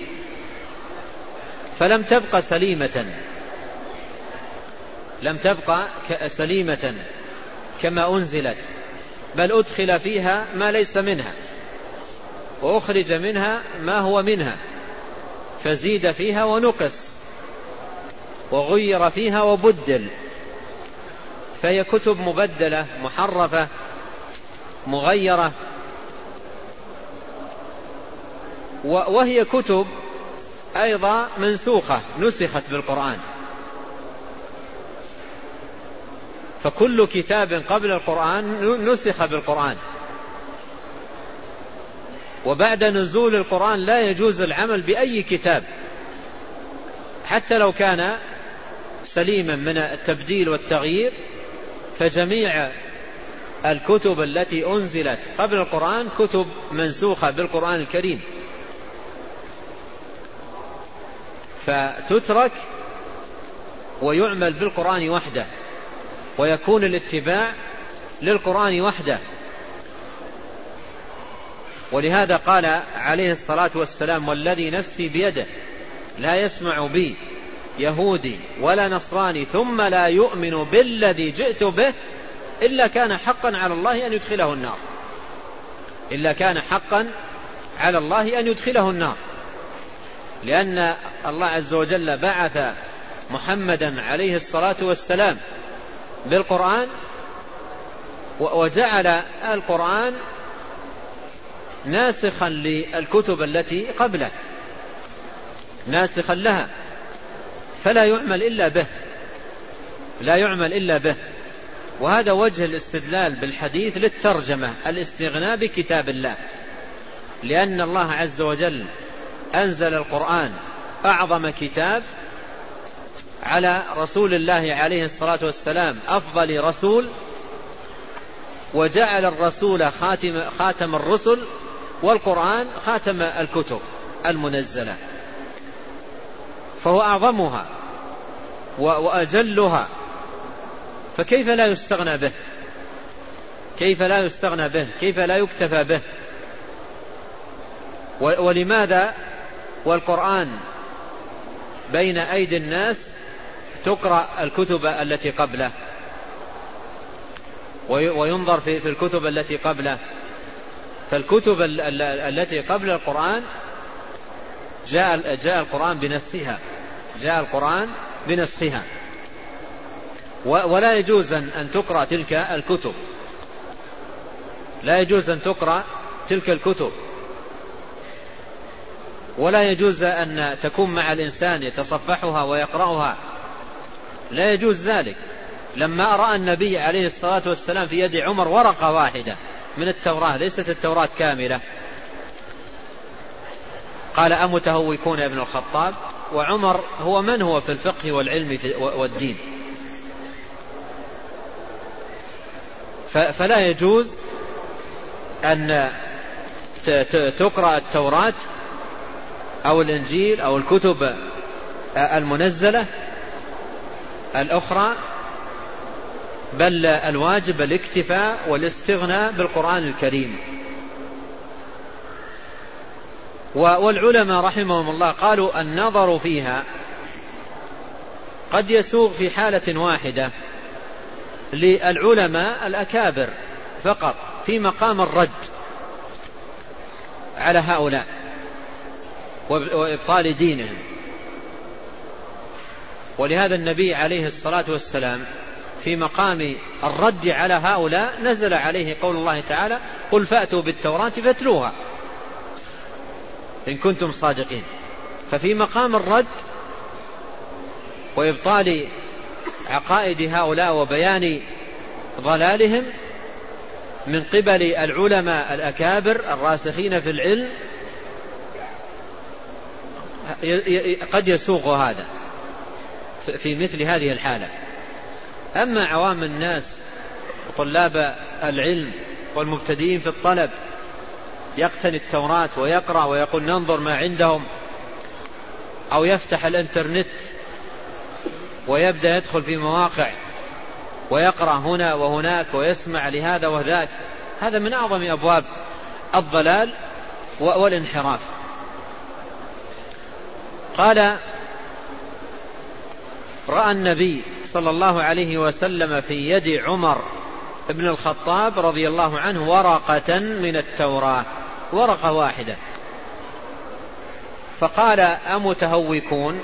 فلم تبق سليمة. لم تبق سليمة كما أنزلت بل أدخل فيها ما ليس منها وأخرج منها ما هو منها فزيد فيها ونقص وغير فيها وبدل. فهي كتب مبدلة محرفة مغيرة. وهي كتب أيضا منسوخة نسخت بالقرآن. فكل كتاب قبل القرآن نسخ بالقرآن. وبعد نزول القرآن لا يجوز العمل بأي كتاب. حتى لو كان سليما من التبديل والتغيير فجميع الكتب التي أنزلت قبل القرآن كتب منسوخة بالقرآن الكريم. فتترك ويعمل بالقرآن وحده ويكون الاتباع للقرآن وحده. ولهذا قال عليه الصلاة والسلام والذي نفسي بيده لا يسمع بي يهودي ولا نصراني ثم لا يؤمن بالذي جئت به إلا كان حقا على الله أن يدخله النار. إلا كان حقا على الله أن يدخله النار. لأن الله عز وجل بعث محمدا عليه الصلاة والسلام بالقرآن وجعل القرآن ناسخا للكتب التي قبله ناسخا لها. فلا يعمل إلا به. لا يعمل إلا به. وهذا وجه الاستدلال بالحديث للترجمة الاستغناء بكتاب الله. لأن الله عز وجل أنزل القرآن أعظم كتاب على رسول الله عليه الصلاة والسلام أفضل رسول وجعل الرسول خاتم, خاتم الرسل والقرآن خاتم الكتب المنزلة. فهو أعظمها وأجلها. فكيف لا يستغنى به؟ كيف لا يستغنى به؟ كيف لا يكتفى به؟ ولماذا والقرآن بين أيدي الناس تقرأ الكتب التي قبله؟ وينظر في الكتب التي قبله. فالكتب التي قبل القرآن جاء جاء القرآن بنسخها. جاء القرآن بنسخها. ولا يجوز أن تقرأ تلك الكتب. لا يجوز أن تقرأ تلك الكتب. ولا يجوز أن تكون مع الإنسان يتصفحها ويقرأها. لا يجوز ذلك. لما رأى النبي عليه الصلاة والسلام في يد عمر ورقة واحدة من التوراة ليست التوراة كاملة. قال أمتهوكون يا ابن الخطاب؟ وعمر هو من هو في الفقه والعلم والدين؟ فلا يجوز أن تقرأ التوراة أو الإنجيل أو الكتب المنزلة الأخرى بل الواجب الاكتفاء والاستغناء بالقرآن الكريم. والعلماء رحمهم الله قالوا النظر فيها قد يسوغ في حالة واحدة للعلماء الأكابر فقط في مقام الرد على هؤلاء وإبطال دينهم. ولهذا النبي عليه الصلاة والسلام في مقام الرد على هؤلاء نزل عليه قول الله تعالى قل فأتوا بالتوراة فاتلوها. إن كنتم صادقين. ففي مقام الرد وإبطال عقائد هؤلاء وبيان ضلالهم من قبل العلماء الأكابر الراسخين في العلم قد يسوق هذا في مثل هذه الحالة. أما عوام الناس وطلاب العلم والمبتدئين في الطلب يقتني التوراة ويقرأ ويقول ننظر ما عندهم أو يفتح الإنترنت ويبدأ يدخل في مواقع ويقرأ هنا وهناك ويسمع لهذا وذاك. هذا من أعظم أبواب الضلال والانحراف. قال رأى النبي صلى الله عليه وسلم في يد عمر بن الخطاب رضي الله عنه ورقة من التوراة. ورقة واحدة. فقال أمتهوكون؟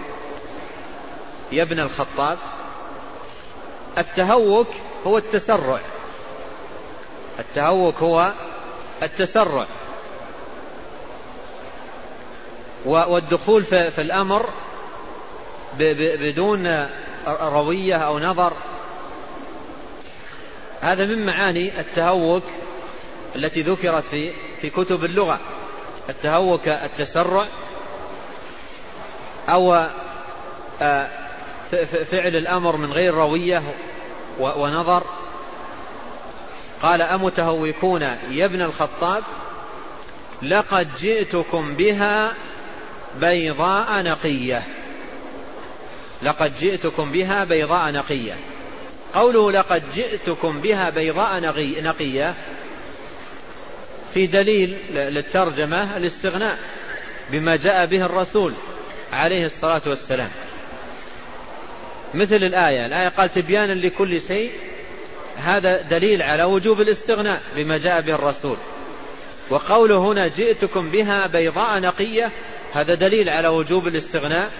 يا ابن الخطاب. التهوك هو التسرع. التهوك هو التسرع. والدخول في الأمر بدون روية أو نظر. هذا من معاني التهوك التي ذكرت في في كتب اللغة. التهوك التسرع أو آه، فعل الأمر من غير روية ونظر. قال أمتهوكون يا ابن الخطاب؟ لقد جئتكم بها بيضاء نقية. لقد جئتكم بها بيضاء نقية. قوله لقد جئتكم بها بيضاء نقية في دليل للترجمة الاستغناء بما جاء به الرسول عليه الصلاة والسلام. مثل الآية الآية قال تبيانا لكل شيء. هذا دليل على وجوب الاستغناء بما جاء به الرسول. وقوله هنا جئتكم بها بيضاء نقية هذا دليل على وجوب الاستغناء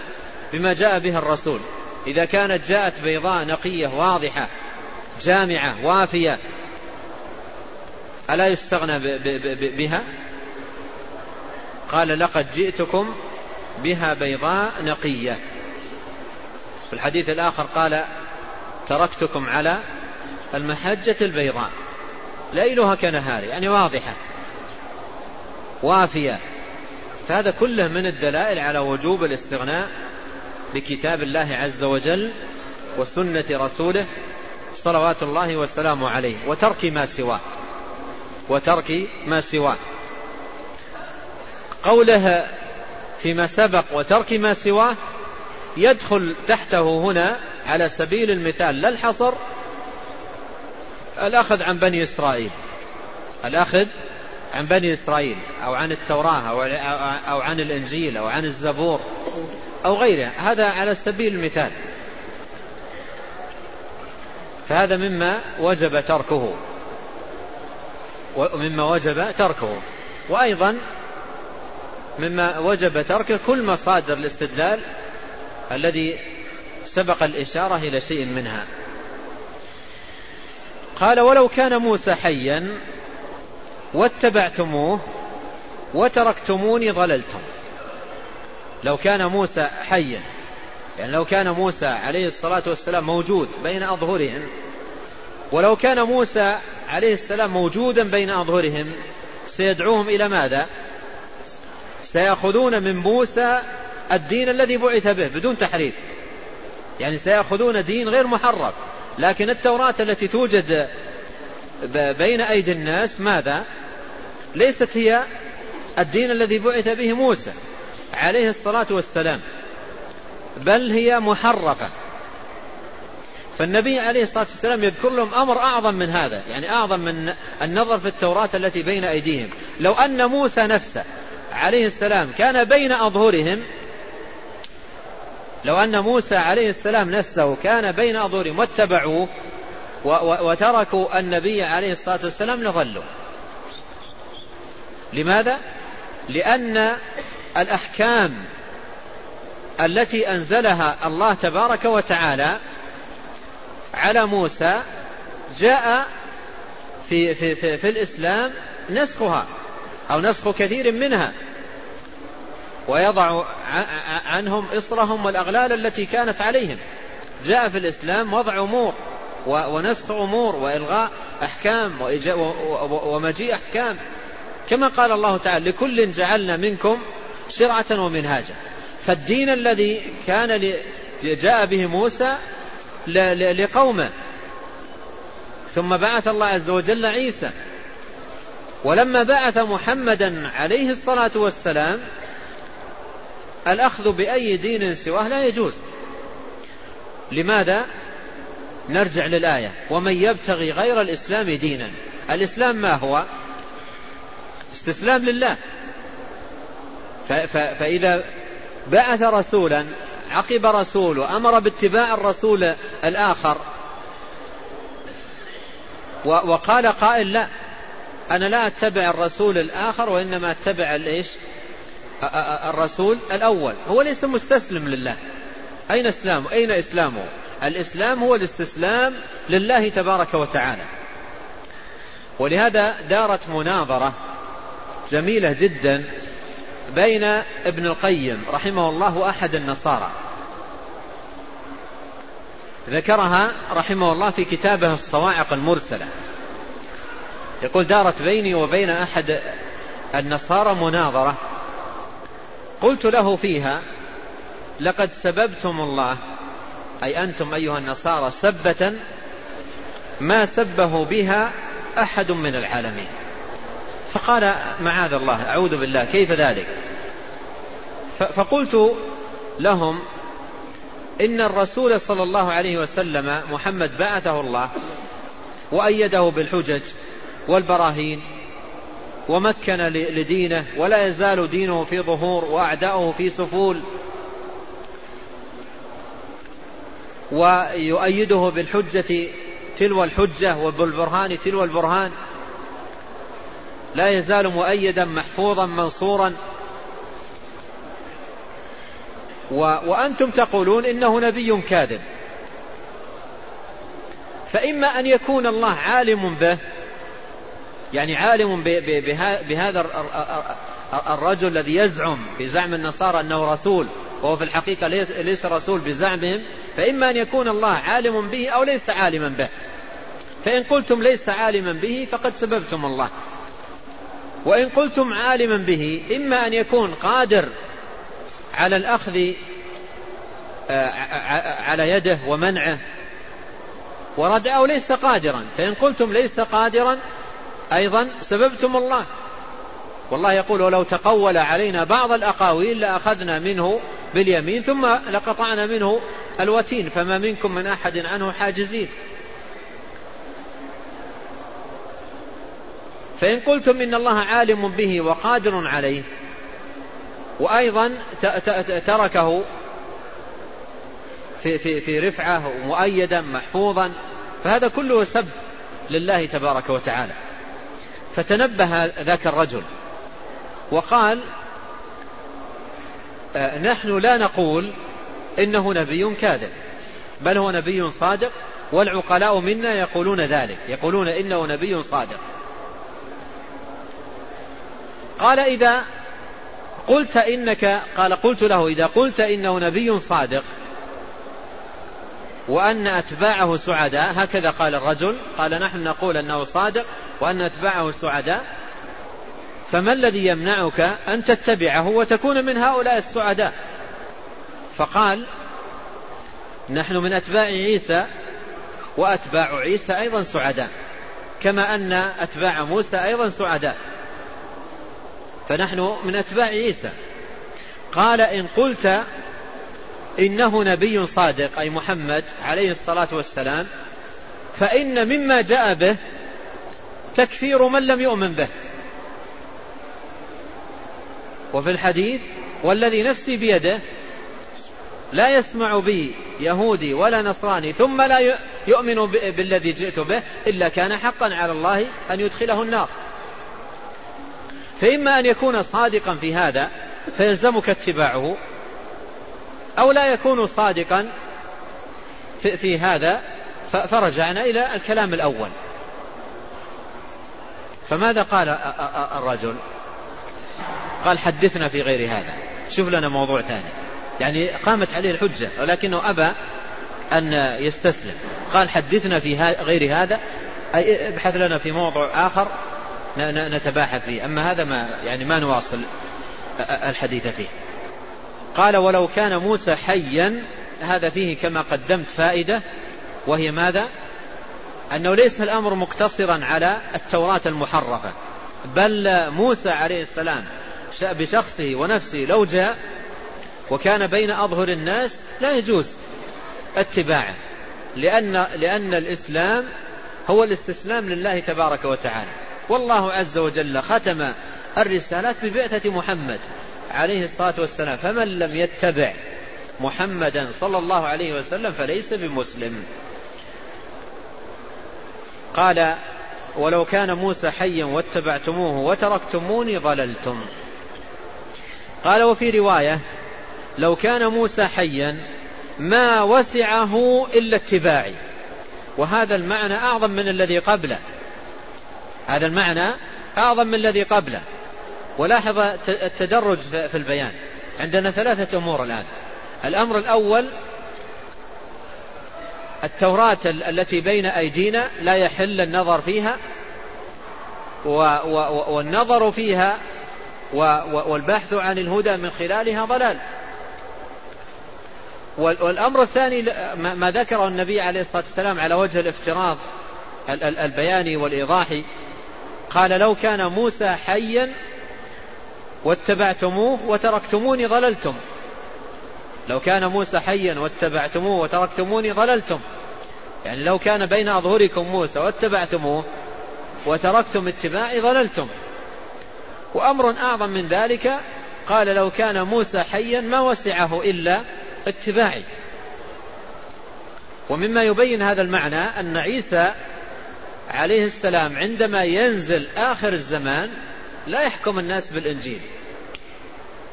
بما جاء به الرسول. إذا كانت جاءت بيضاء نقية واضحة جامعة وافية ألا يستغنى بها؟ قال لقد جئتكم بها بيضاء نقية. في الحديث الآخر قال تركتكم على المحجة البيضاء. ليلها كنهار يعني واضحة. وافية. فهذا كله من الدلائل على وجوب الاستغناء بكتاب الله عز وجل وسنة رسوله صلوات الله وسلامه عليه وترك ما سواه. وترك ما سواه. قوله فيما سبق وترك ما سواه يدخل تحته هنا على سبيل المثال لا الحصر الأخذ عن بني إسرائيل. الأخذ عن بني إسرائيل أو عن التوراة أو عن الإنجيل أو عن الزبور أو غيره هذا على سبيل المثال. فهذا مما وجب تركه. ومما وجب تركه. وأيضا مما وجب تركه كل مصادر الاستدلال الذي سبق الإشارة إلى شيء منها. قال ولو كان موسى حيا واتبعتموه وتركتموني ضللتم. لو كان موسى حيا يعني لو كان موسى عليه الصلاة والسلام موجود بين أظهرهم ولو كان موسى عليه السلام موجودا بين أظهرهم سيدعوهم إلى ماذا؟ سيأخذون من موسى الدين الذي بعث به بدون تحريف. يعني سيأخذون دين غير محرف. لكن التوراة التي توجد بين أيدي الناس ماذا؟ ليست هي الدين الذي بعث به موسى عليه الصلاة والسلام بل هي محرفة. فالنبي عليه الصلاة والسلام يذكر لهم أمر أعظم من هذا يعني أعظم من النظر في التوراة التي بين أيديهم لو أن موسى نفسه عليه السلام كان بين أظهرهم لو أن موسى عليه السلام نفسه كان بين أظهرهم واتبعوه وتركوا النبي عليه الصلاة والسلام لظلوا لماذا؟ لأن الأحكام التي أنزلها الله تبارك وتعالى على موسى جاء في, في, في, في الإسلام نسخها أو نسخ كثير منها ويضع عنهم إصرهم والأغلال التي كانت عليهم. جاء في الإسلام وضع أمور ونسخ أمور وإلغاء أحكام ومجيء أحكام. كما قال الله تعالى لكل جعلنا منكم شرعة ومنهاجا. فالدين الذي كان جاء به موسى لقومه. ثم بعث الله عز وجل عيسى. ولما بعث محمدا عليه الصلاة والسلام الأخذ بأي دين سواه لا يجوز. لماذا؟ نرجع للآية. ومن يبتغي غير الإسلام دينا. الإسلام ما هو؟ استسلام لله. فإذا بعث رسولا عقب رسول وأمر باتباع الرسول الآخر. وقال قائل لا أنا لا أتبع الرسول الآخر وإنما أتبع الإيش الرسول الأول. هو ليس مستسلم لله. أين إسلامه أين إسلامه؟ الإسلام هو الاستسلام لله تبارك وتعالى. ولهذا دارت مناظرة جميلة جدا بين ابن القيم رحمه الله وأحد النصارى. ذكرها رحمه الله في كتابه الصواعق المرسلة. يقول دارت بيني وبين أحد النصارى مناظرة. قلت له فيها لقد سببتم الله أي أنتم أيها النصارى سبة ما سبه بها أحد من العالمين. فقال معاذ الله أعوذ بالله كيف ذلك؟ فقلت لهم إن الرسول صلى الله عليه وسلم محمد بعثه الله وأيده بالحجج والبراهين ومكن لدينه ولا يزال دينه في ظهور وأعداؤه في سفول ويؤيده بالحجة تلو الحجة وبالبرهان تلو البرهان لا يزال مؤيدا محفوظا منصورا وأنتم تقولون إنه نبي كاذب. فإما أن يكون الله عالم به يعني عالم بهذا الرجل الذي يزعم بزعم النصارى أنه رسول وهو في الحقيقة ليس رسول بزعمهم فإما أن يكون الله عالم به أو ليس عالما به. فإن قلتم ليس عالما به فقد سببتم الله. وإن قلتم عالما به إما أن يكون قادر على الأخذ آه، على يده ومنعه. ورد أو ليس قادرا. فإن قلتم ليس قادرا أيضا سببتم الله. والله يقول ولو تقول علينا بعض الأقاويل لأخذنا منه باليمين ثم لقطعنا منه الوتين فما منكم من أحد عنه حاجزين. فإن قلتم إن الله عالم به وقادر عليه وأيضا تركه في, في, في رفعة مؤيدا محفوظا. فهذا كله سب لله تبارك وتعالى. فتنبه ذاك الرجل وقال آه، نحن لا نقول إنه نبي كاذب بل هو نبي صادق والعقلاء منا يقولون ذلك يقولون إنه نبي صادق. قال إذا قلت إنك قال قلت له إذا قلت إنه نبي صادق وأن أتباعه سعداء هكذا قال الرجل قال نحن نقول أنه صادق وأن أتباعه سعداء فما الذي يمنعك أن تتبعه وتكون من هؤلاء السعداء؟ فقال نحن من أتباع عيسى وأتباع عيسى أيضا سعداء كما أن أتباع موسى أيضا سعداء. فنحن من أتباع عيسى. قال إن قلت إنه نبي صادق أي محمد عليه الصلاة والسلام فإن مما جاء به تكفير من لم يؤمن به. وفي الحديث والذي نفسي بيده لا يسمع بي يهودي ولا نصراني ثم لا يؤمن بالذي جئت به إلا كان حقا على الله أن يدخله النار. فإما أن يكون صادقا في هذا فيلزمك اتباعه أو لا يكون صادقا في, هذا فرجعنا إلى الكلام الأول. فماذا قال الرجل؟ قال حدثنا في غير هذا. شوف لنا موضوع ثاني. يعني قامت عليه الحجة ولكنه أبى أن يستسلم. قال حدثنا في غير هذا أي ابحث لنا في موضوع آخر. نتباحث فيه. أما هذا ما يعني ما نواصل الحديث فيه. قال ولو كان موسى حيا هذا فيه كما قدمت فائدة وهي ماذا؟ أنه ليس الأمر مقتصرا على التوراة المحرفة بل موسى عليه السلام بشخصه ونفسه لو جاء وكان بين أظهر الناس لا يجوز اتباعه لأن, لأن الإسلام هو الاستسلام لله تبارك وتعالى. والله عز وجل ختم الرسالات ببعثة محمد عليه الصلاة والسلام. فمن لم يتبع محمدا صلى الله عليه وسلم فليس بمسلم. قال ولو كان موسى حيا واتبعتموه وتركتموني ضللتم. قال وفي رواية لو كان موسى حيا ما وسعه إلا اتباعي. وهذا المعنى أعظم من الذي قبله. هذا المعنى أعظم من الذي قبله. ولاحظ التدرج في البيان. عندنا ثلاثة أمور الآن. الأمر الأول التوراة التي بين أيدينا لا يحل النظر فيها والنظر فيها والبحث عن الهدى من خلالها ضلال. والأمر الثاني ما ذكره النبي عليه الصلاة والسلام على وجه الافتراض البياني والإيضاحي قال لو كان موسى حيا واتبعتموه وتركتموني ضللتم. لو كان موسى حيا واتبعتموه وتركتموني ضللتم. يعني لو كان بين أظهركم موسى واتبعتموه وتركتم اتباعي ضللتم. وأمر أعظم من ذلك قال لو كان موسى حيا ما وسعه إلا اتباعي. ومما يبين هذا المعنى أن عيسى عليه السلام عندما ينزل آخر الزمان لا يحكم الناس بالإنجيل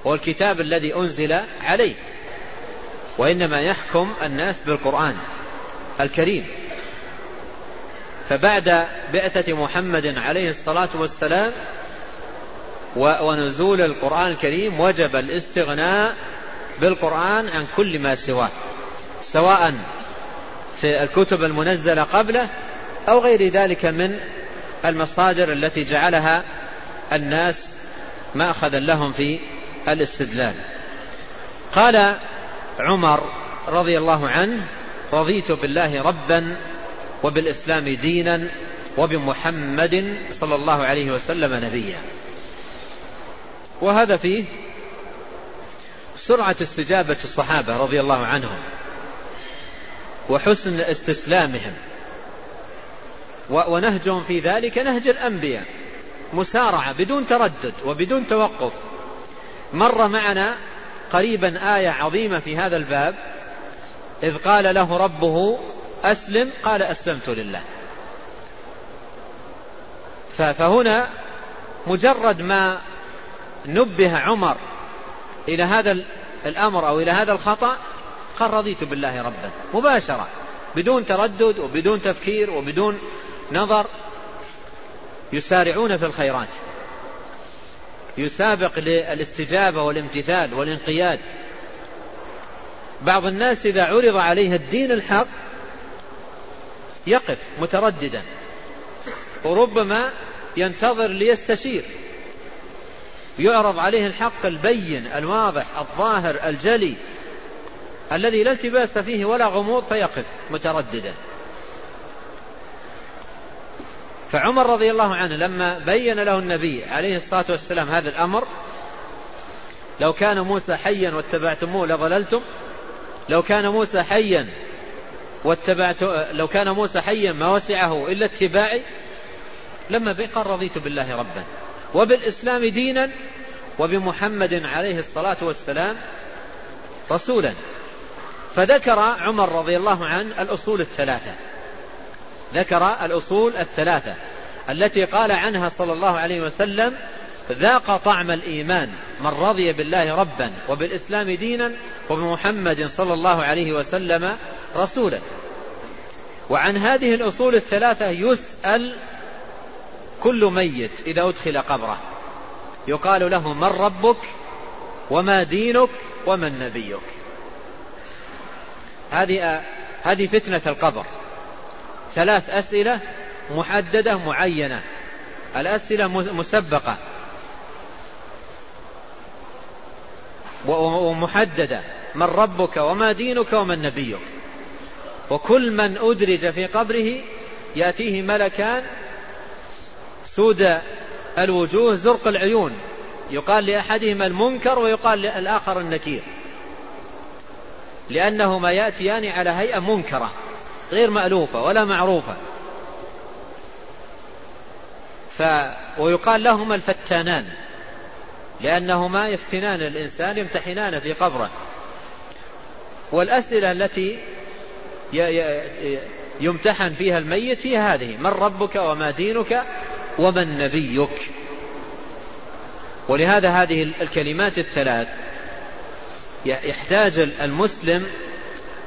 والكتاب الذي أنزل عليه وإنما يحكم الناس بالقرآن الكريم. فبعد بعثة محمد عليه الصلاة والسلام ونزول القرآن الكريم وجب الاستغناء بالقرآن عن كل ما سواه سواء في الكتب المنزلة قبله أو غير ذلك من المصادر التي جعلها الناس مأخذا لهم في الاستدلال. قال عمر رضي الله عنه رضيت بالله ربا وبالإسلام دينا وبمحمد صلى الله عليه وسلم نبيا. وهذا فيه سرعة استجابة الصحابة رضي الله عنهم وحسن استسلامهم. ونهجهم في ذلك نهج الأنبياء. مسارعة بدون تردد وبدون توقف. مر معنا قريبا آية عظيمة في هذا الباب. إذ قال له ربه أسلم. قال أسلمت لله. فهنا مجرد ما نبه عمر إلى هذا الأمر أو إلى هذا الخطأ قال رضيت بالله ربا. مباشرة بدون تردد وبدون تفكير وبدون نظر يسارعون في الخيرات. يسابق للاستجابة والامتثال والانقياد. بعض الناس إذا عرض عليه الدين الحق يقف مترددا وربما ينتظر ليستشير. يعرض عليه الحق البين الواضح الظاهر الجلي الذي لا التباس فيه ولا غموض فيقف مترددا. فعمر رضي الله عنه لما بين له النبي عليه الصلاة والسلام هذا الأمر لو كان موسى حيا واتبعتموه لضللتم لو كان موسى حيا واتبعت لو كان موسى حيا ما وسعه إلا اتباعي لما قال رضيت بالله ربا. وبالإسلام دينا وبمحمد عليه الصلاة والسلام رسولا. فذكر عمر رضي الله عنه الأصول الثلاثة. ذكر الأصول الثلاثة التي قال عنها صلى الله عليه وسلم ذاق طعم الإيمان من رضي بالله ربا وبالإسلام دينا وبمحمد صلى الله عليه وسلم رسولا. وعن هذه الأصول الثلاثة يسأل كل ميت إذا أدخل قبره. يقال له من ربك وما دينك ومن نبيك. هذه هذه فتنة القبر. ثلاث أسئلة محددة معينة. الأسئلة مسبقة. ومحددة. من ربك وما دينك ومن نبيك. وكل من أدرج في قبره يأتيه ملكان سود الوجوه زرق العيون. يقال لأحدهما المنكر ويقال للآخر النكير. لأنهما يأتيان على هيئة منكرة. غير مألوفة ولا معروفة. ف ويقال لهما الفتانان لأنهما يفتنان الإنسان يمتحنان في قبره. والأسئلة التي يمتحن فيها الميت هي هذه من ربك وما دينك ومن نبيك. ولهذا هذه الكلمات الثلاث يحتاج المسلم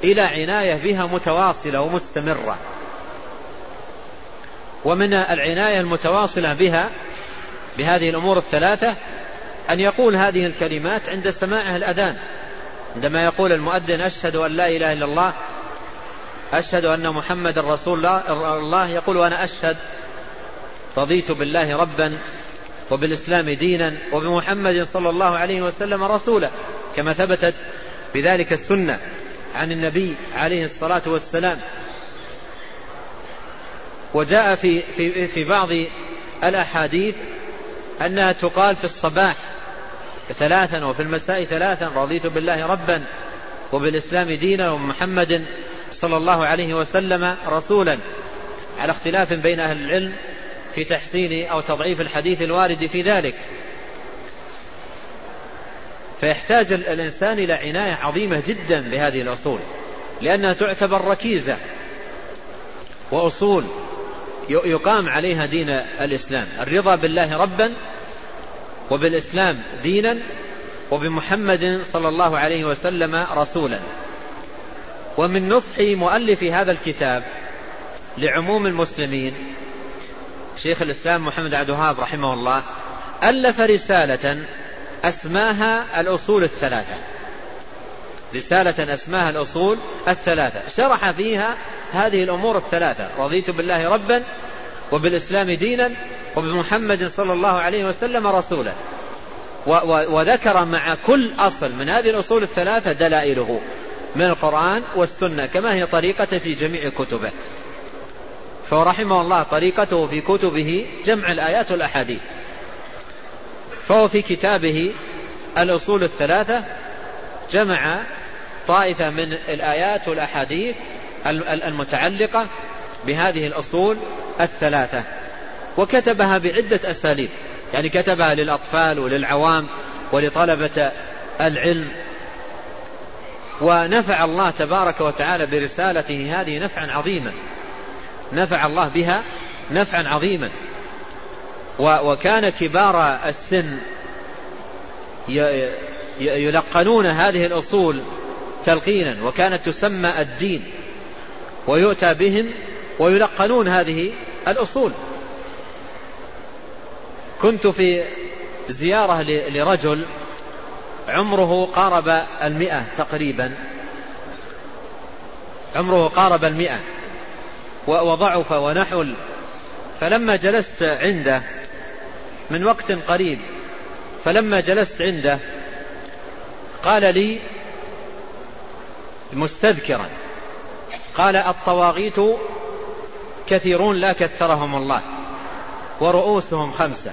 إلى عناية بها متواصلة ومستمرة. ومن العناية المتواصلة بها بهذه الأمور الثلاثة أن يقول هذه الكلمات عند سماعه الأذان عندما يقول المؤذن أشهد أن لا إله إلا الله أشهد أن محمد رسول الله, يقول وأنا أشهد رضيت بالله ربا وبالإسلام دينا وبمحمد صلى الله عليه وسلم رسولا كما ثبتت بذلك السنة. عن النبي عليه الصلاة والسلام. وجاء في في في بعض الأحاديث أنها تقال في الصباح ثلاثا وفي المساء ثلاثا رضيت بالله ربا وبالإسلام دينا ومحمد صلى الله عليه وسلم رسولا. على اختلاف بين أهل العلم في تحسين أو تضعيف الحديث الوارد في ذلك. فيحتاج الإنسان إلى عناية عظيمة جدا بهذه الأصول لأنها تعتبر ركيزة وأصول يقام عليها دين الإسلام. الرضا بالله ربا وبالإسلام دينا وبمحمد صلى الله عليه وسلم رسولا. ومن نصح مؤلف هذا الكتاب لعموم المسلمين شيخ الإسلام محمد عبد الوهاب رحمه الله ألف رسالة أسماها الأصول الثلاثة. رسالة أسماها الأصول الثلاثة. شرح فيها هذه الأمور الثلاثة. رضيت بالله ربا وبالإسلام دينا وبمحمد صلى الله عليه وسلم رسولا. وذكر مع كل أصل من هذه الأصول الثلاثة دلائله من القرآن والسنة كما هي طريقة في جميع كتبه. فرحمه الله طريقته في كتبه جمع الآيات والأحاديث. فهو في كتابه الأصول الثلاثة جمع طائفة من الآيات والأحاديث المتعلقة بهذه الأصول الثلاثة. وكتبها بعدة أساليب. يعني كتبها للأطفال وللعوام ولطلبة العلم. ونفع الله تبارك وتعالى برسالته هذه نفعا عظيما. نفع الله بها نفعا عظيما. وكان كبار السن يلقنون هذه الأصول تلقينا وكانت تسمى الدين ويؤتى بهم ويلقنون هذه الأصول. كنت في زيارة لرجل عمره قارب المئة تقريبا. عمره قارب المئة وضعف ونحل. فلما جلست عنده من وقت قريب. فلما جلست عنده قال لي مستذكرا قال الطواغيت كثيرون لا كثرهم الله ورؤوسهم خمسة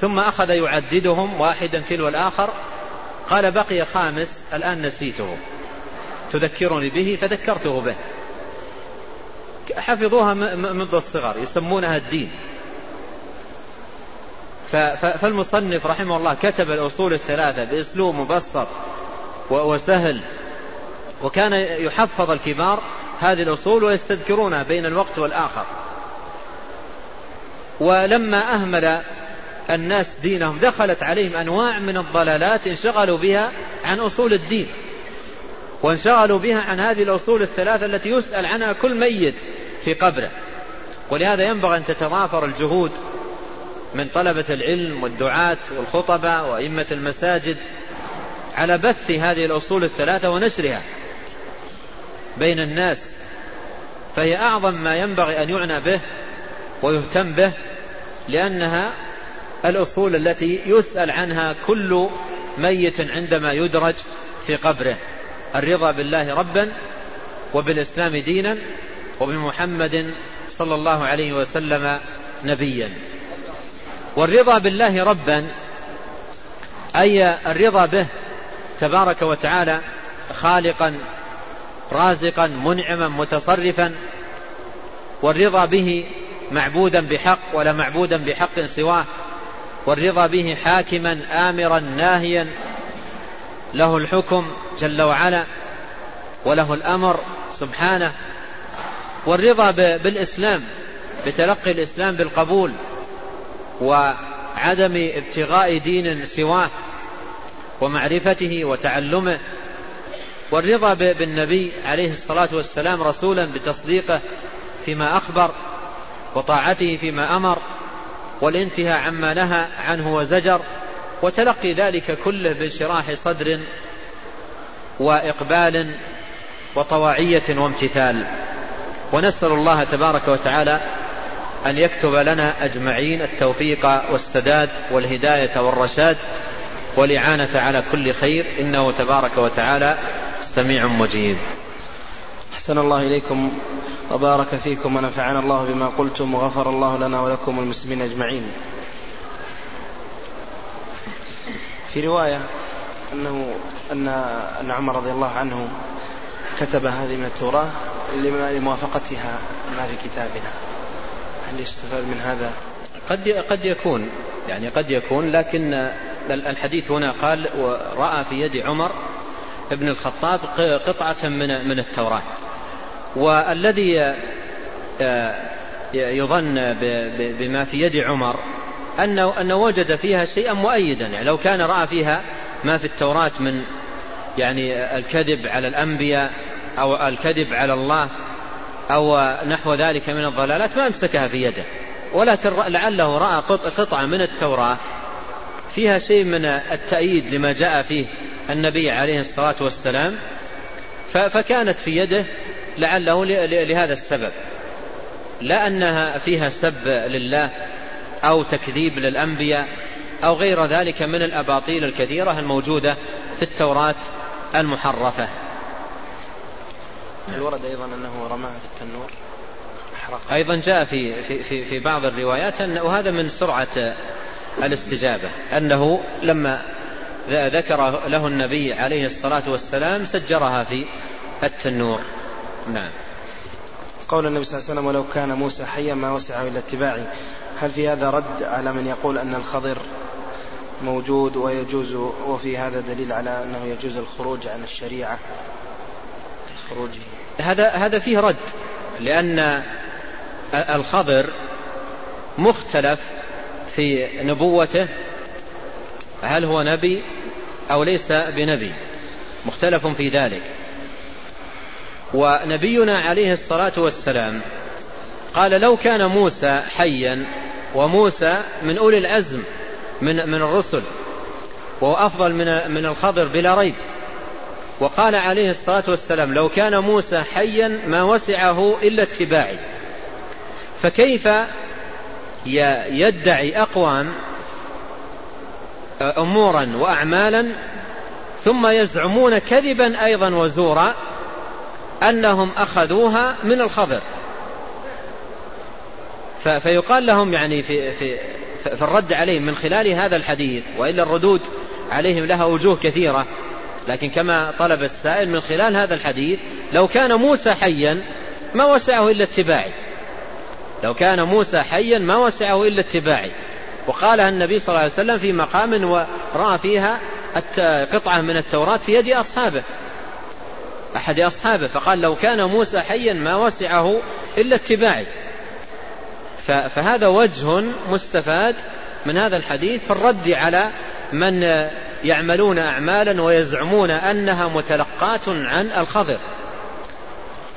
ثم أخذ يعددهم واحدا تلو الآخر قال بقي خامس الآن نسيته تذكرني به فذكرته به. حفظوها منذ الصغر يسمونها الدين. فالمصنف رحمه الله كتب الأصول الثلاثة بأسلوب مبسط وسهل وكان يحفظ الكبار هذه الأصول ويستذكرونها بين الوقت والآخر. ولما أهمل الناس دينهم دخلت عليهم أنواع من الضلالات انشغلوا بها عن أصول الدين وانشغلوا بها عن هذه الأصول الثلاثة التي يسأل عنها كل ميت في قبره. ولهذا ينبغي أن تتضافر الجهود من طلبة العلم والدعاة والخطبة وأئمة المساجد على بث هذه الأصول الثلاثة ونشرها بين الناس فهي أعظم ما ينبغي أن يعنى به ويهتم به لأنها الأصول التي يسأل عنها كل ميت عندما يدرج في قبره الرضا بالله ربا وبالإسلام دينا وبمحمد صلى الله عليه وسلم نبيا. والرضا بالله ربا أي الرضا به تبارك وتعالى خالقا رازقا منعما متصرفا والرضا به معبودا بحق ولا معبودا بحق سواه والرضا به حاكما آمرا ناهيا له الحكم جل وعلا وله الأمر سبحانه والرضا بالإسلام بتلقي الإسلام بالقبول. وعدم ابتغاء دين سواه ومعرفته وتعلمه والرضا بالنبي عليه الصلاة والسلام رسولا بتصديقه فيما أخبر وطاعته فيما أمر والانتهاء عما نهى عنه وزجر وتلقي ذلك كله بانشراح صدر وإقبال وطواعية وامتثال. ونسأل الله تبارك وتعالى أن يكتب لنا أجمعين التوفيق والسداد والهداية والرشاد والإعانة على كل خير. إنه تبارك وتعالى سميع مجيب. أحسن الله إليكم وبارك فيكم ونفعنا الله بما قلتم وغفر الله لنا ولكم المسلمين أجمعين. في رواية أنه أن أن عمر رضي الله عنه كتب هذه من التوراة لموافقتها ما في كتابنا. هل يستفاد من هذا؟ قد قد يكون يعني قد يكون لكن الحديث هنا قال ورأى في يد عمر ابن الخطاب قطعة من من التوراة والذي آه، يظن بما في يد عمر أنه, أنه وجد فيها شيئا مؤيدا يعني لو كان رأى فيها ما في التوراة من يعني الكذب على الأنبياء أو الكذب على الله أو نحو ذلك من الضلالات ما أمسكها في يده. ولكن لعله رأى قطعة من التوراة فيها شيء من التأييد لما جاء فيه النبي عليه الصلاة والسلام. فكانت في يده لعله لهذا السبب. لا أنها فيها سب لله أو تكذيب للأنبياء أو غير ذلك من الأباطيل الكثيرة الموجودة في التوراة المحرفة. هل ورد أيضا أنه رماها في التنور. أحرق أيضا جاء في, في, في, في بعض الروايات أن وهذا من سرعة الاستجابة أنه لما ذكر له النبي عليه الصلاة والسلام سجرها في التنور. نعم. قول النبي صلى الله عليه وسلم ولو كان موسى حيا ما وسعه إلا اتباعي هل في هذا رد على من يقول أن الخضر موجود ويجوز وفي هذا دليل على أنه يجوز الخروج عن الشريعة؟ خروجه هذا هذا فيه رد لأن الخضر مختلف في نبوته هل هو نبي أو ليس بنبي مختلف في ذلك. ونبينا عليه الصلاة والسلام قال لو كان موسى حيا وموسى من أولي العزم من من الرسل وهو أفضل من من الخضر بلا ريب وقال عليه الصلاة والسلام لو كان موسى حيا ما وسعه إلا اتباعي. فكيف يدعي أقوام أمورا وأعمالا ثم يزعمون كذبا أيضا وزورا أنهم أخذوها من الخضر. فيقال لهم يعني في, في, في الرد عليهم من خلال هذا الحديث وإلا الردود عليهم لها وجوه كثيرة. لكن كما طلب السائل من خلال هذا الحديث لو كان موسى حيا ما وسعه إلا اتباعي. لو كان موسى حيا ما وسعه إلا اتباعي. وقالها النبي صلى الله عليه وسلم في مقام ورأى فيها قطعة من التوراة في يد أصحابه. أحد أصحابه. فقال لو كان موسى حيا ما وسعه إلا اتباعي. فهذا وجه مستفاد من هذا الحديث في الرد على من يعملون أعمالا ويزعمون أنها متلقاة عن الخضر.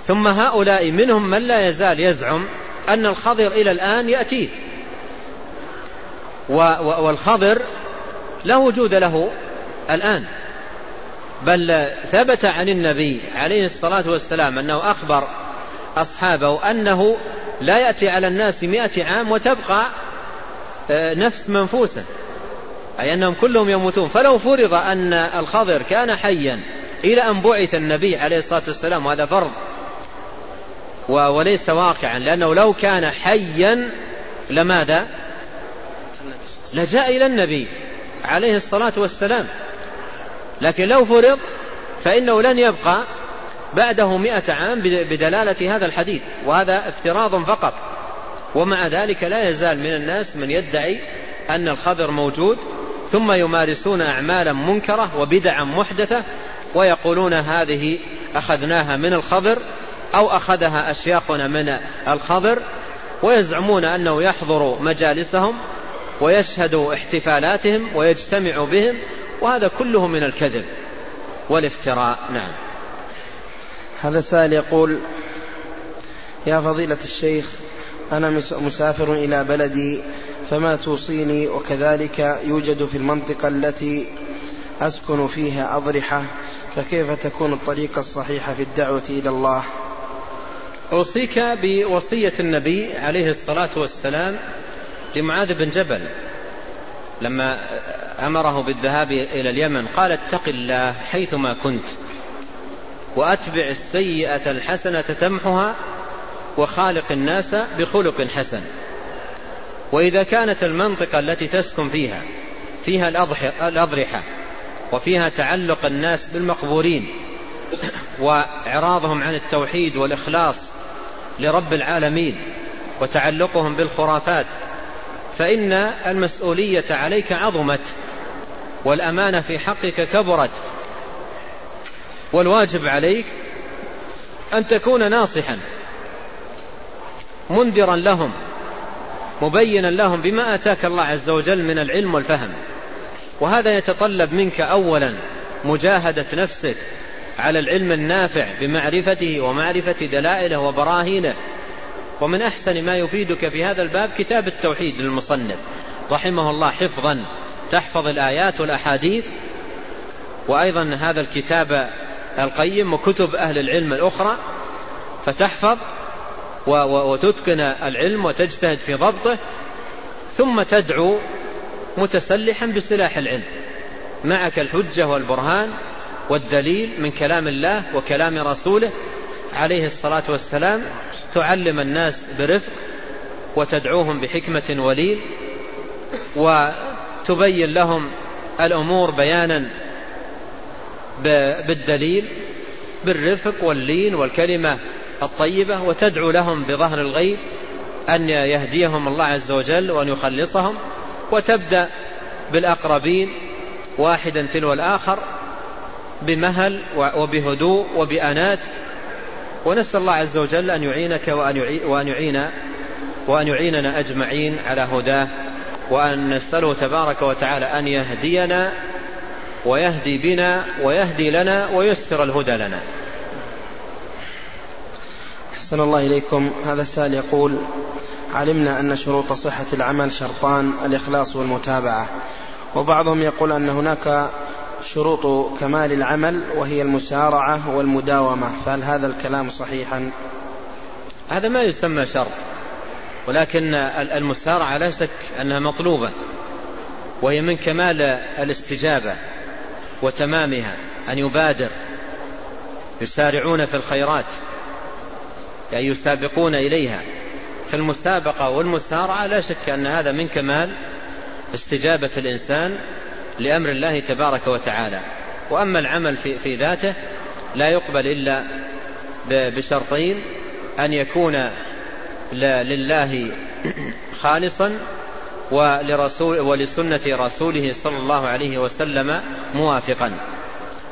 ثم هؤلاء منهم من لا يزال يزعم أن الخضر إلى الآن يأتيه. والخضر لا وجود له الآن. بل ثبت عن النبي عليه الصلاة والسلام أنه أخبر أصحابه أنه لا يأتي على الناس مئة عام وتبقى آه، نفس منفوسة. أي أنهم كلهم يموتون. فلو فرض أن الخضر كان حيا إلى أن بعث النبي عليه الصلاة والسلام وهذا فرض وليس واقعا لأنه لو كان حيا لماذا؟ لجاء إلى النبي عليه الصلاة والسلام. لكن لو فرض فإنه لن يبقى بعده مئة عام بدلالة هذا الحديث وهذا افتراض فقط. ومع ذلك لا يزال من الناس من يدعي أن الخضر موجود ثم يمارسون أعمالا منكرة وبدعا محدثة ويقولون هذه أخذناها من الخضر أو أخذها أشياخنا من الخضر ويزعمون أنه يحضر مجالسهم ويشهد احتفالاتهم ويجتمع بهم وهذا كله من الكذب والافتراء. نعم. هذا سائل يقول يا فضيلة الشيخ أنا مسافر إلى بلدي فما توصيني وكذلك يوجد في المنطقة التي أسكن فيها أضرحة فكيف تكون الطريقة الصحيحة في الدعوة إلى الله؟ أوصيك بوصية النبي عليه الصلاة والسلام لمعاذ بن جبل. لما أمره بالذهاب إلى اليمن قال اتق الله حيثما كنت وأتبع السيئة الحسنة تمحها وخالق الناس بخلق حسن. وإذا كانت المنطقة التي تسكن فيها فيها الأضرحة وفيها تعلق الناس بالمقبورين وإعراضهم عن التوحيد والإخلاص لرب العالمين وتعلقهم بالخرافات فإن المسؤولية عليك عظمت والأمانة في حقك كبرت والواجب عليك أن تكون ناصحا منذرا لهم. مبينا لهم بما آتاك الله عز وجل من العلم والفهم. وهذا يتطلب منك أولا مجاهدة نفسك على العلم النافع بمعرفته ومعرفة دلائله وبراهينه. ومن أحسن ما يفيدك في هذا الباب كتاب التوحيد للمصنف رحمه الله حفظا تحفظ الآيات والأحاديث. وأيضا هذا الكتاب القيم وكتب أهل العلم الأخرى. فتحفظ وتتقن العلم وتجتهد في ضبطه ثم تدعو متسلحا بسلاح العلم. معك الحجة والبرهان والدليل من كلام الله وكلام رسوله عليه الصلاة والسلام. تعلم الناس برفق وتدعوهم بحكمة ولين وتبين لهم الأمور بيانا بالدليل بالرفق واللين والكلمة الطيبة وتدعو لهم بظهر الغيب أن يهديهم الله عز وجل وأن يخلصهم وتبدأ بالأقربين واحدا تلو الآخر بمهل وبهدوء وبأنات. ونسأل الله عز وجل أن يعينك وأن يعين وأن يعيننا أجمعين على هداه. وأن نسأله تبارك وتعالى أن يهدينا ويهدي بنا ويهدي لنا ويسر الهدى لنا. أحسن الله إليكم. هذا السائل يقول علمنا أن شروط صحة العمل شرطان الإخلاص والمتابعة. وبعضهم يقول أن هناك شروط كمال العمل وهي المسارعة والمداومة. فهل هذا الكلام صحيحا؟ هذا ما يسمى شرط ولكن المسارعة لا شك أنها مطلوبة وهي من كمال الاستجابة وتمامها أن يبادر يسارعون في الخيرات. يعني يسابقون إليها. فالمسابقة والمسارعة لا شك أن هذا من كمال استجابة الإنسان لأمر الله تبارك وتعالى. وأما العمل في, في ذاته لا يقبل إلا بشرطين أن يكون لله خالصا ولرسول ولسنة رسوله صلى الله عليه وسلم موافقا.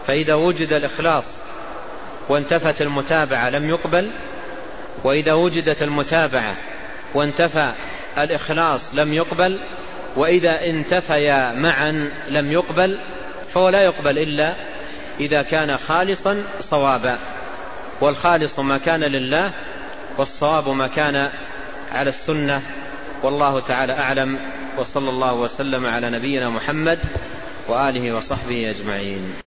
فإذا وجد الإخلاص وانتفت المتابعة لم يقبل وإذا وجدت المتابعة وانتفى الإخلاص لم يقبل وإذا انتفيا معا لم يقبل فهو لا يقبل إلا إذا كان خالصا صوابا. والخالص ما كان لله والصواب ما كان على السنة. والله تعالى أعلم وصلى الله وسلم على نبينا محمد وآله وصحبه أجمعين.